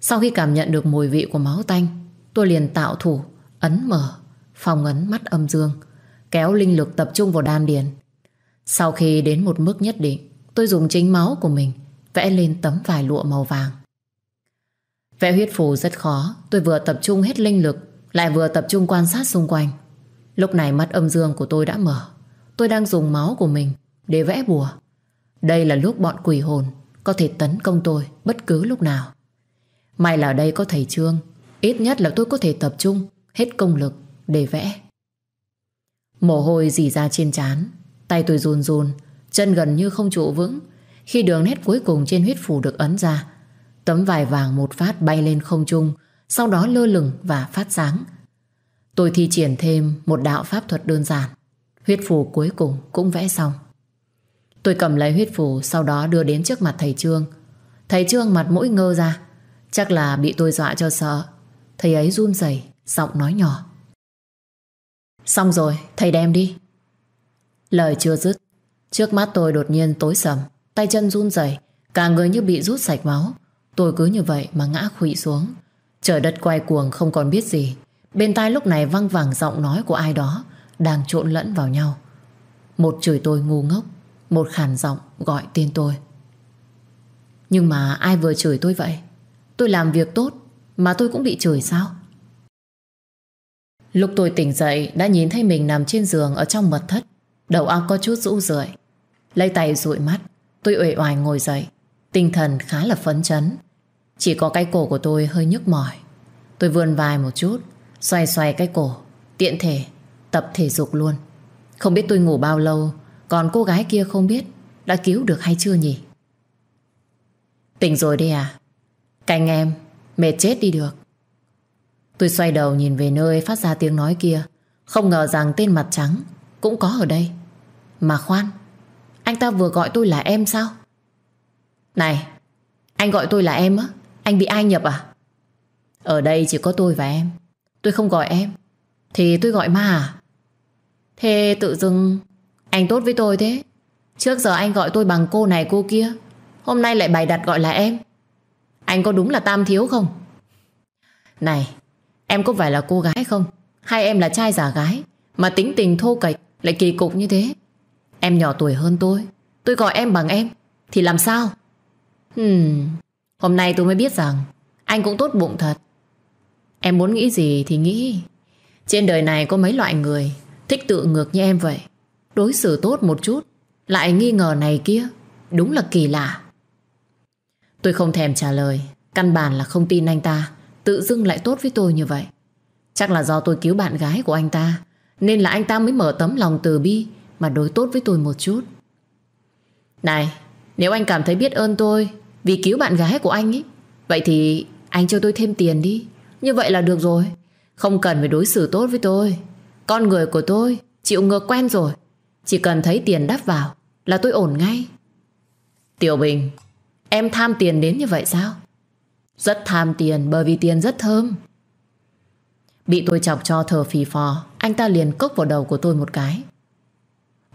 Sau khi cảm nhận được mùi vị của máu tanh, tôi liền tạo thủ, ấn mở, phòng ấn mắt âm dương, kéo linh lực tập trung vào đan điền. Sau khi đến một mức nhất định, tôi dùng chính máu của mình vẽ lên tấm vải lụa màu vàng. Vẽ huyết phù rất khó, tôi vừa tập trung hết linh lực, lại vừa tập trung quan sát xung quanh. Lúc này mắt âm dương của tôi đã mở. Tôi đang dùng máu của mình để vẽ bùa. Đây là lúc bọn quỷ hồn có thể tấn công tôi bất cứ lúc nào. May là đây có thầy Trương, ít nhất là tôi có thể tập trung hết công lực để vẽ. Mồ hôi dì ra trên trán, tay tôi run run, chân gần như không trụ vững. Khi đường nét cuối cùng trên huyết phủ được ấn ra, tấm vải vàng một phát bay lên không trung, sau đó lơ lửng và phát sáng. Tôi thi triển thêm một đạo pháp thuật đơn giản. Huyết phù cuối cùng cũng vẽ xong. Tôi cầm lấy huyết phù sau đó đưa đến trước mặt thầy Trương. Thầy Trương mặt mũi ngơ ra. Chắc là bị tôi dọa cho sợ. Thầy ấy run rẩy giọng nói nhỏ. Xong rồi, thầy đem đi. Lời chưa dứt. Trước mắt tôi đột nhiên tối sầm. Tay chân run rẩy Cả người như bị rút sạch máu. Tôi cứ như vậy mà ngã khụy xuống. Trời đất quay cuồng không còn biết gì. Bên tai lúc này văng vẳng giọng nói của ai đó đang trộn lẫn vào nhau. Một chửi tôi ngu ngốc, một khàn giọng gọi tên tôi. Nhưng mà ai vừa chửi tôi vậy? Tôi làm việc tốt mà tôi cũng bị chửi sao? Lúc tôi tỉnh dậy đã nhìn thấy mình nằm trên giường ở trong mật thất. Đầu óc có chút rũ rượi. Lấy tay dụi mắt, tôi uể oải ngồi dậy. Tinh thần khá là phấn chấn. Chỉ có cái cổ của tôi hơi nhức mỏi. Tôi vươn vai một chút, xoay xoay cái cổ, tiện thể, tập thể dục luôn. Không biết tôi ngủ bao lâu, còn cô gái kia không biết đã cứu được hay chưa nhỉ? Tỉnh rồi đi à? cành em, mệt chết đi được. Tôi xoay đầu nhìn về nơi phát ra tiếng nói kia, không ngờ rằng tên mặt trắng cũng có ở đây. Mà khoan, anh ta vừa gọi tôi là em sao? Này, anh gọi tôi là em á? Anh bị ai nhập à? Ở đây chỉ có tôi và em. Tôi không gọi em. Thì tôi gọi ma à? Thế tự dưng, Anh tốt với tôi thế. Trước giờ anh gọi tôi bằng cô này cô kia. Hôm nay lại bày đặt gọi là em. Anh có đúng là tam thiếu không? Này, Em có phải là cô gái không? Hay em là trai giả gái Mà tính tình thô kệch lại kỳ cục như thế? Em nhỏ tuổi hơn tôi. Tôi gọi em bằng em. Thì làm sao? Hmm Hôm nay tôi mới biết rằng Anh cũng tốt bụng thật. Em muốn nghĩ gì thì nghĩ. Trên đời này có mấy loại người Thích tự ngược như em vậy. Đối xử tốt một chút, Lại nghi ngờ này kia, Đúng là kỳ lạ. Tôi không thèm trả lời, Căn bản là không tin anh ta, Tự dưng lại tốt với tôi như vậy. Chắc là do tôi cứu bạn gái của anh ta, Nên là anh ta mới mở tấm lòng từ bi Mà đối tốt với tôi một chút. Này, Nếu anh cảm thấy biết ơn tôi vì cứu bạn gái của anh ấy Vậy thì anh cho tôi thêm tiền đi. Như vậy là được rồi. Không cần phải đối xử tốt với tôi. Con người của tôi chịu ngược quen rồi. Chỉ cần thấy tiền đắp vào Là tôi ổn ngay. Tiểu Bình, Em tham tiền đến như vậy sao? Rất tham tiền bởi vì tiền rất thơm. Bị tôi chọc cho thở phì phò, Anh ta liền cốc vào đầu của tôi một cái.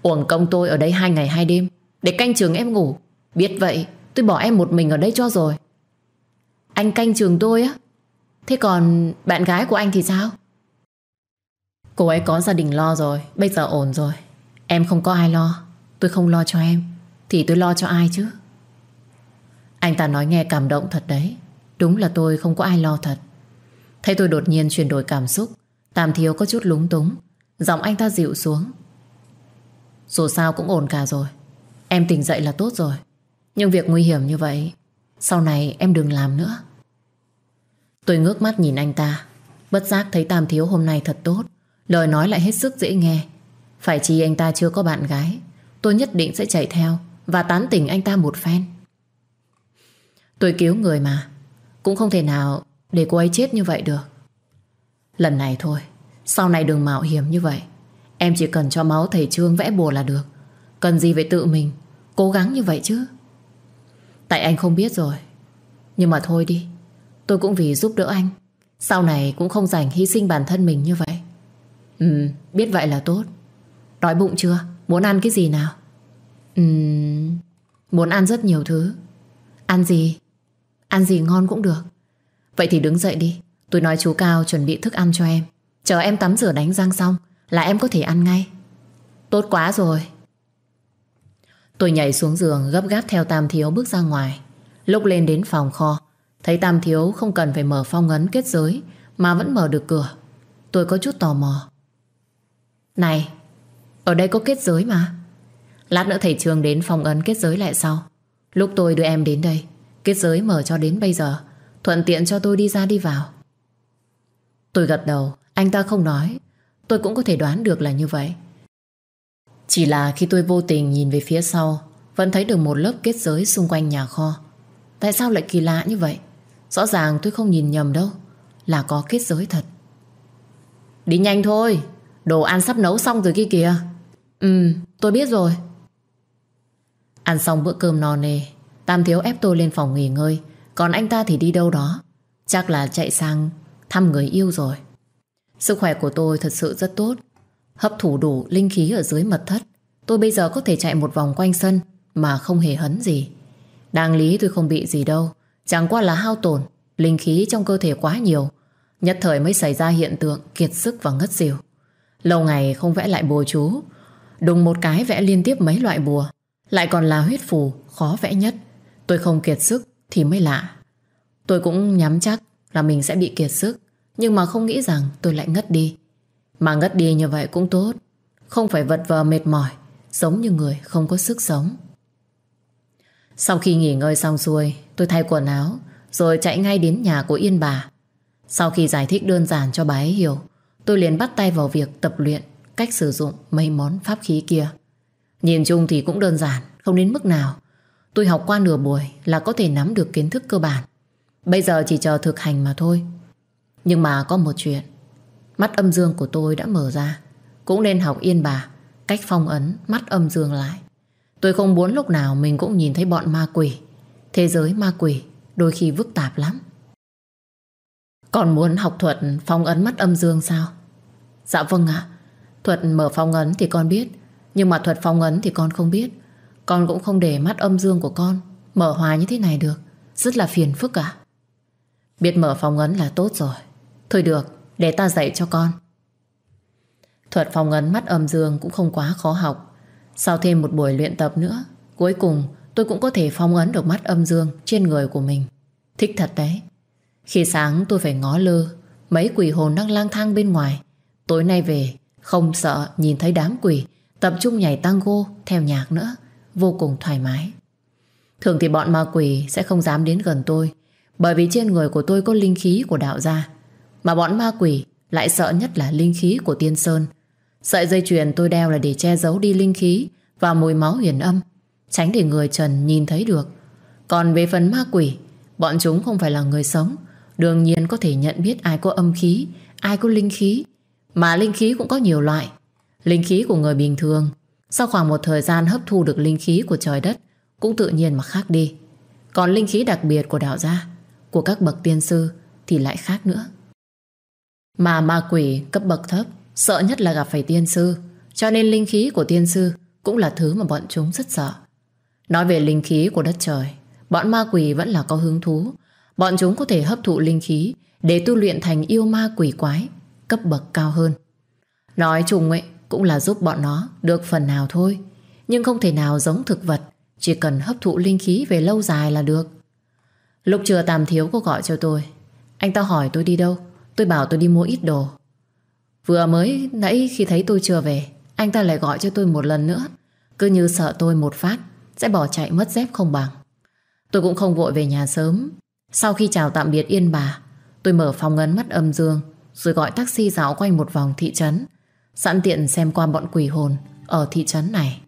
Uổng công tôi ở đây hai ngày hai đêm, Để canh trường em ngủ. Biết vậy tôi bỏ em một mình ở đây cho rồi. Anh canh trường tôi á. Thế còn bạn gái của anh thì sao? Cô ấy có gia đình lo rồi, Bây giờ ổn rồi. Em không có ai lo, Tôi không lo cho em. Thì tôi lo cho ai chứ? Anh ta nói nghe cảm động thật đấy. Đúng là tôi không có ai lo thật. Thấy tôi đột nhiên chuyển đổi cảm xúc, Tam thiếu có chút lúng túng. Giọng anh ta dịu xuống. Dù sao cũng ổn cả rồi. Em tỉnh dậy là tốt rồi. Nhưng việc nguy hiểm như vậy, Sau này em đừng làm nữa. Tôi ngước mắt nhìn anh ta. Bất giác thấy Tam Thiếu hôm nay thật tốt. Lời nói lại hết sức dễ nghe. Phải chi anh ta chưa có bạn gái, Tôi nhất định sẽ chạy theo Và tán tỉnh anh ta một phen. Tôi cứu người mà. Cũng không thể nào để cô ấy chết như vậy được. Lần này thôi, Sau này đừng mạo hiểm như vậy. Em chỉ cần cho máu thầy Trương vẽ bùa là được. Cần gì phải tự mình Cố gắng như vậy chứ? Tại anh không biết rồi. Nhưng mà thôi đi. Tôi cũng vì giúp đỡ anh. Sau này cũng không dành hy sinh bản thân mình như vậy. Ừ biết vậy là tốt. Đói bụng chưa? Muốn ăn cái gì nào? Ừ Muốn ăn rất nhiều thứ. Ăn gì? Ăn gì ngon cũng được. Vậy thì đứng dậy đi. Tôi nói chú Cao chuẩn bị thức ăn cho em. Chờ em tắm rửa đánh răng xong Là em có thể ăn ngay. Tốt quá rồi. Tôi nhảy xuống giường, gấp gáp theo Tam Thiếu bước ra ngoài. Lúc lên đến phòng kho, Thấy Tam Thiếu không cần phải mở phong ấn kết giới, Mà vẫn mở được cửa. Tôi có chút tò mò. Này, Ở đây có kết giới mà. Lát nữa thầy trường đến phong ấn kết giới lại sau. Lúc tôi đưa em đến đây, Kết giới mở cho đến bây giờ, Thuận tiện cho tôi đi ra đi vào. Tôi gật đầu, Anh ta không nói. Tôi cũng có thể đoán được là như vậy. Chỉ là khi tôi vô tình nhìn về phía sau, Vẫn thấy được một lớp kết giới xung quanh nhà kho. Tại sao lại kỳ lạ như vậy? Rõ ràng tôi không nhìn nhầm đâu, Là có kết giới thật. Đi nhanh thôi, Đồ ăn sắp nấu xong rồi kia kìa. Ừ tôi biết rồi. Ăn xong bữa cơm no nê, Tam thiếu ép tôi lên phòng nghỉ ngơi, Còn anh ta thì đi đâu đó. Chắc là chạy sang thăm người yêu rồi. Sức khỏe của tôi thật sự rất tốt Hấp thụ đủ linh khí ở dưới mật thất. Tôi bây giờ có thể chạy một vòng quanh sân Mà không hề hấn gì. Đáng lý tôi không bị gì đâu. Chẳng qua là hao tổn, Linh khí trong cơ thể quá nhiều. Nhất thời mới xảy ra hiện tượng kiệt sức và ngất xỉu. Lâu ngày không vẽ lại bùa chú. Đùng một cái vẽ liên tiếp mấy loại bùa. Lại còn là huyết phù, Khó vẽ nhất. Tôi không kiệt sức thì mới lạ. Tôi cũng nhắm chắc là mình sẽ bị kiệt sức. Nhưng mà không nghĩ rằng tôi lại ngất đi. Mà ngất đi như vậy cũng tốt. Không phải vật vờ mệt mỏi, Giống như người không có sức sống. Sau khi nghỉ ngơi xong xuôi, Tôi thay quần áo, Rồi chạy ngay đến nhà của Yên bà. Sau khi giải thích đơn giản cho bà ấy hiểu, Tôi liền bắt tay vào việc tập luyện Cách sử dụng mấy món pháp khí kia. Nhìn chung thì cũng đơn giản, Không đến mức nào. Tôi học qua nửa buổi là có thể nắm được kiến thức cơ bản. Bây giờ chỉ chờ thực hành mà thôi. Nhưng mà có một chuyện Mắt âm dương của tôi đã mở ra. Cũng nên học yên bà. Cách phong ấn mắt âm dương lại. Tôi không muốn lúc nào mình cũng nhìn thấy bọn ma quỷ. Thế giới ma quỷ Đôi khi phức tạp lắm. Còn muốn học thuật phong ấn mắt âm dương sao? Dạ vâng ạ. Thuật mở phong ấn thì con biết Nhưng mà thuật phong ấn thì con không biết. Con cũng không để mắt âm dương của con Mở hòa như thế này được. Rất là phiền phức à Biết mở phong ấn là tốt rồi. Thôi được, để ta dạy cho con. Thuật phòng ấn mắt âm dương cũng không quá khó học. Sau thêm một buổi luyện tập nữa, Cuối cùng tôi cũng có thể phong ấn được mắt âm dương trên người của mình. Thích thật đấy. Khi sáng tôi phải ngó lơ, Mấy quỷ hồn đang lang thang bên ngoài. Tối nay về, Không sợ nhìn thấy đám quỷ, Tập trung nhảy tango, theo nhạc nữa. Vô cùng thoải mái. Thường thì bọn ma quỷ sẽ không dám đến gần tôi, bởi vì trên người của tôi có linh khí của đạo gia. Mà bọn ma quỷ lại sợ nhất là linh khí của tiên sơn. Sợi dây chuyền tôi đeo là để che giấu đi linh khí Và mùi máu huyền âm, Tránh để người trần nhìn thấy được. Còn về phần ma quỷ, Bọn chúng không phải là người sống. Đương nhiên có thể nhận biết ai có âm khí, Ai có linh khí, Mà linh khí cũng có nhiều loại. Linh khí của người bình thường, Sau khoảng một thời gian hấp thu được linh khí của trời đất, Cũng tự nhiên mà khác đi. Còn linh khí đặc biệt của đạo gia, của các bậc tiên sư thì lại khác nữa. Mà ma quỷ cấp bậc thấp, sợ nhất là gặp phải tiên sư cho nên linh khí của tiên sư cũng là thứ mà bọn chúng rất sợ. Nói về linh khí của đất trời, bọn ma quỷ vẫn là có hứng thú bọn chúng có thể hấp thụ linh khí để tu luyện thành yêu ma quỷ quái cấp bậc cao hơn. Nói chung ấy, cũng là giúp bọn nó được phần nào thôi, nhưng không thể nào giống thực vật, chỉ cần hấp thụ linh khí về lâu dài là được. Lúc trưa Tam Thiếu có gọi cho tôi, Anh ta hỏi tôi đi đâu Tôi bảo tôi đi mua ít đồ. Vừa mới nãy khi thấy tôi chưa về, Anh ta lại gọi cho tôi một lần nữa. Cứ như sợ tôi một phát, Sẽ bỏ chạy mất dép không bằng. Tôi cũng không vội về nhà sớm. Sau khi chào tạm biệt Yên bà, Tôi mở phòng ngấn mắt âm dương, Rồi gọi taxi dạo quanh một vòng thị trấn, Sẵn tiện xem qua bọn quỷ hồn Ở thị trấn này.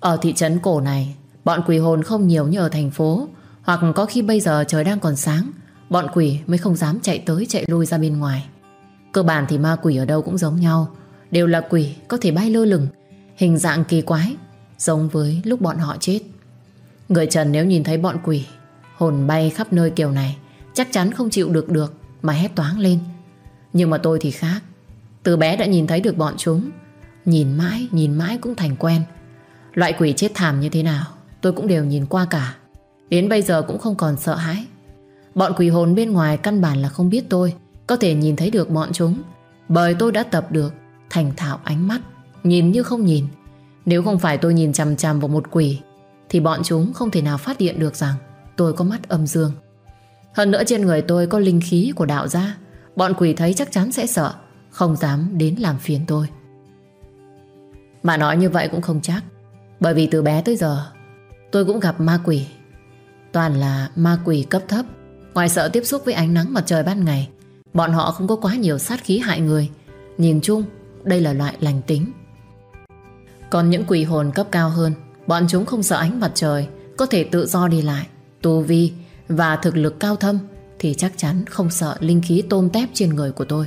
Ở thị trấn cổ này, Bọn quỷ hồn không nhiều như ở thành phố, hoặc có khi bây giờ trời đang còn sáng Bọn quỷ mới không dám chạy tới chạy lui ra bên ngoài. Cơ bản thì ma quỷ ở đâu cũng giống nhau Đều là quỷ có thể bay lơ lửng Hình dạng kỳ quái Giống với lúc bọn họ chết. Người Trần nếu nhìn thấy bọn quỷ Hồn bay khắp nơi kiểu này Chắc chắn không chịu được được Mà hét toáng lên. Nhưng mà tôi thì khác. Từ bé đã nhìn thấy được bọn chúng Nhìn mãi, nhìn mãi cũng thành quen. Loại quỷ chết thảm như thế nào Tôi cũng đều nhìn qua cả. Đến bây giờ cũng không còn sợ hãi. Bọn quỷ hồn bên ngoài căn bản là không biết tôi, Có thể nhìn thấy được bọn chúng. Bởi tôi đã tập được Thành thạo ánh mắt, Nhìn như không nhìn. Nếu không phải tôi nhìn chằm chằm vào một quỷ, Thì bọn chúng không thể nào phát hiện được rằng Tôi có mắt âm dương. Hơn nữa trên người tôi có linh khí của đạo gia, Bọn quỷ thấy chắc chắn sẽ sợ, Không dám đến làm phiền tôi. Mà nói như vậy cũng không chắc, Bởi vì từ bé tới giờ, Tôi cũng gặp ma quỷ. Toàn là ma quỷ cấp thấp. Ngoài sợ tiếp xúc với ánh nắng mặt trời ban ngày, Bọn họ không có quá nhiều sát khí hại người. Nhìn chung, Đây là loại lành tính. Còn những quỷ hồn cấp cao hơn, Bọn chúng không sợ ánh mặt trời, Có thể tự do đi lại, Tu vi và thực lực cao thâm Thì chắc chắn không sợ linh khí tôm tép trên người của tôi.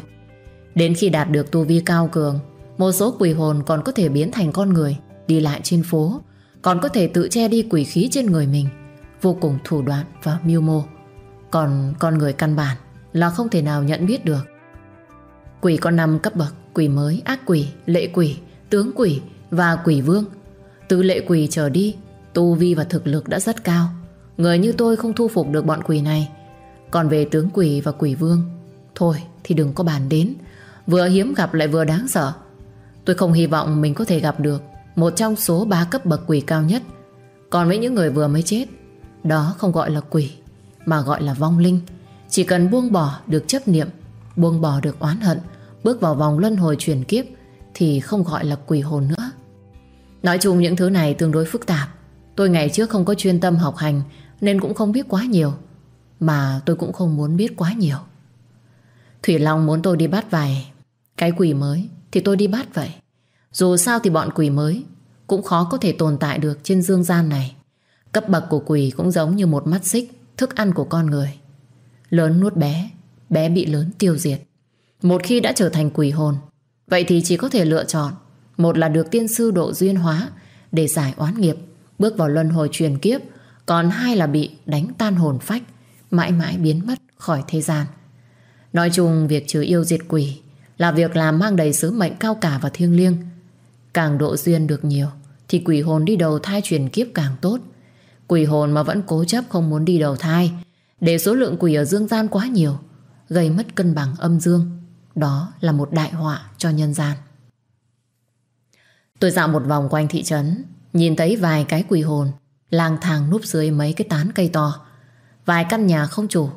Đến khi đạt được tu vi cao cường, Một số quỷ hồn còn có thể biến thành con người, Đi lại trên phố, Còn có thể tự che đi quỷ khí trên người mình. Vô cùng thủ đoạn và mưu mô còn con người căn bản là không thể nào nhận biết được. Quỷ có 5 cấp bậc, quỷ mới, ác quỷ, lệ quỷ, tướng quỷ và quỷ vương. Từ lệ quỷ trở đi, tu vi và thực lực đã rất cao. Người như tôi không thu phục được bọn quỷ này. Còn về tướng quỷ và quỷ vương, thôi thì đừng có bàn đến. Vừa hiếm gặp lại vừa đáng sợ. Tôi không hy vọng mình có thể gặp được một trong số ba cấp bậc quỷ cao nhất. Còn với những người vừa mới chết, đó không gọi là quỷ mà gọi là vong linh. Chỉ cần buông bỏ được chấp niệm, buông bỏ được oán hận, bước vào vòng luân hồi chuyển kiếp thì không gọi là quỷ hồn nữa. Nói chung những thứ này tương đối phức tạp. Tôi ngày trước không có chuyên tâm học hành nên cũng không biết quá nhiều. Mà tôi cũng không muốn biết quá nhiều. Thủy Long muốn tôi đi bắt vài cái quỷ mới thì tôi đi bắt vậy. Dù sao thì bọn quỷ mới cũng khó có thể tồn tại được trên dương gian này. Cấp bậc của quỷ cũng giống như một mắt xích thức ăn của con người. Lớn nuốt bé, bé bị lớn tiêu diệt. Một khi đã trở thành quỷ hồn, vậy thì chỉ có thể lựa chọn. Một là được tiên sư độ duyên hóa để giải oán nghiệp, bước vào luân hồi truyền kiếp, còn hai là bị đánh tan hồn phách, mãi mãi biến mất khỏi thế gian. Nói chung việc trừ yêu diệt quỷ là việc làm mang đầy sứ mệnh cao cả và thiêng liêng. Càng độ duyên được nhiều thì quỷ hồn đi đầu thai truyền kiếp càng tốt. Quỷ hồn mà vẫn cố chấp không muốn đi đầu thai. Để số lượng quỷ ở dương gian quá nhiều, Gây mất cân bằng âm dương. Đó là một đại họa cho nhân gian. Tôi dạo một vòng quanh thị trấn, Nhìn thấy vài cái quỷ hồn, lang thang núp dưới mấy cái tán cây to. Vài căn nhà không chủ,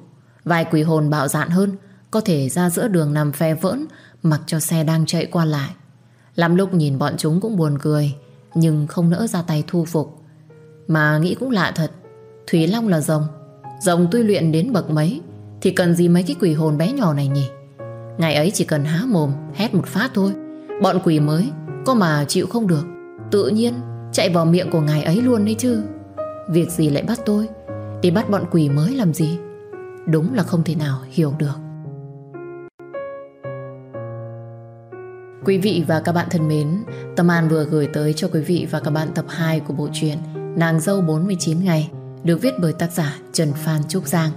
Vài quỷ hồn bạo dạn hơn, Có thể ra giữa đường nằm phe vỡn Mặc cho xe đang chạy qua lại. Làm lúc nhìn bọn chúng cũng buồn cười, Nhưng không nỡ ra tay thu phục mà nghĩ cũng lạ thật Thúy Long là rồng. Rồng tuy luyện đến bậc mấy, Thì cần gì mấy cái quỷ hồn bé nhỏ này nhỉ? Ngày ấy chỉ cần há mồm, Hét một phát thôi. Bọn quỷ mới, Có mà chịu không được. Tự nhiên, chạy vào miệng của ngài ấy luôn đấy chứ. Việc gì lại bắt tôi? Đi bắt bọn quỷ mới làm gì? Đúng là không thể nào hiểu được. Quý vị và các bạn thân mến, Tâm An vừa gửi tới cho quý vị và các bạn tập 2 của bộ truyện Nàng dâu 49 ngày được viết bởi tác giả Trần Phan Trúc Giang.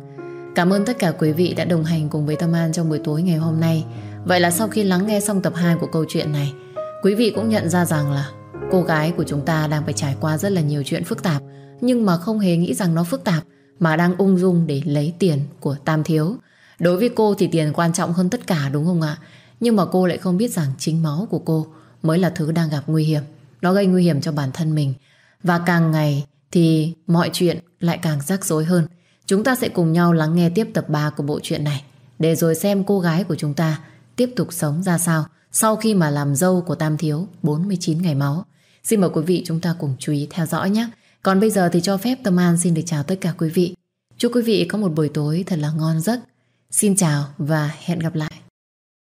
Cảm ơn tất cả quý vị đã đồng hành cùng với Tâm An trong buổi tối ngày hôm nay. Vậy là sau khi lắng nghe xong tập 2 của câu chuyện này, quý vị cũng nhận ra rằng là cô gái của chúng ta đang phải trải qua rất là nhiều chuyện phức tạp, nhưng mà không hề nghĩ rằng nó phức tạp, mà đang ung dung để lấy tiền của Tam Thiếu. Đối với cô thì tiền quan trọng hơn tất cả đúng không ạ? Nhưng mà cô lại không biết rằng chính máu của cô mới là thứ đang gặp nguy hiểm. Nó gây nguy hiểm cho bản thân mình. Và càng ngày thì mọi chuyện lại càng rắc rối hơn. Chúng ta sẽ cùng nhau lắng nghe tiếp tập 3 của bộ truyện này, để rồi xem cô gái của chúng ta tiếp tục sống ra sao sau khi mà làm dâu của Tam Thiếu 49 ngày máu. Xin mời quý vị chúng ta cùng chú ý theo dõi nhé. Còn bây giờ thì cho phép Tâm An xin được chào tất cả quý vị. Chúc quý vị có một buổi tối thật là ngon giấc. Xin chào và hẹn gặp lại.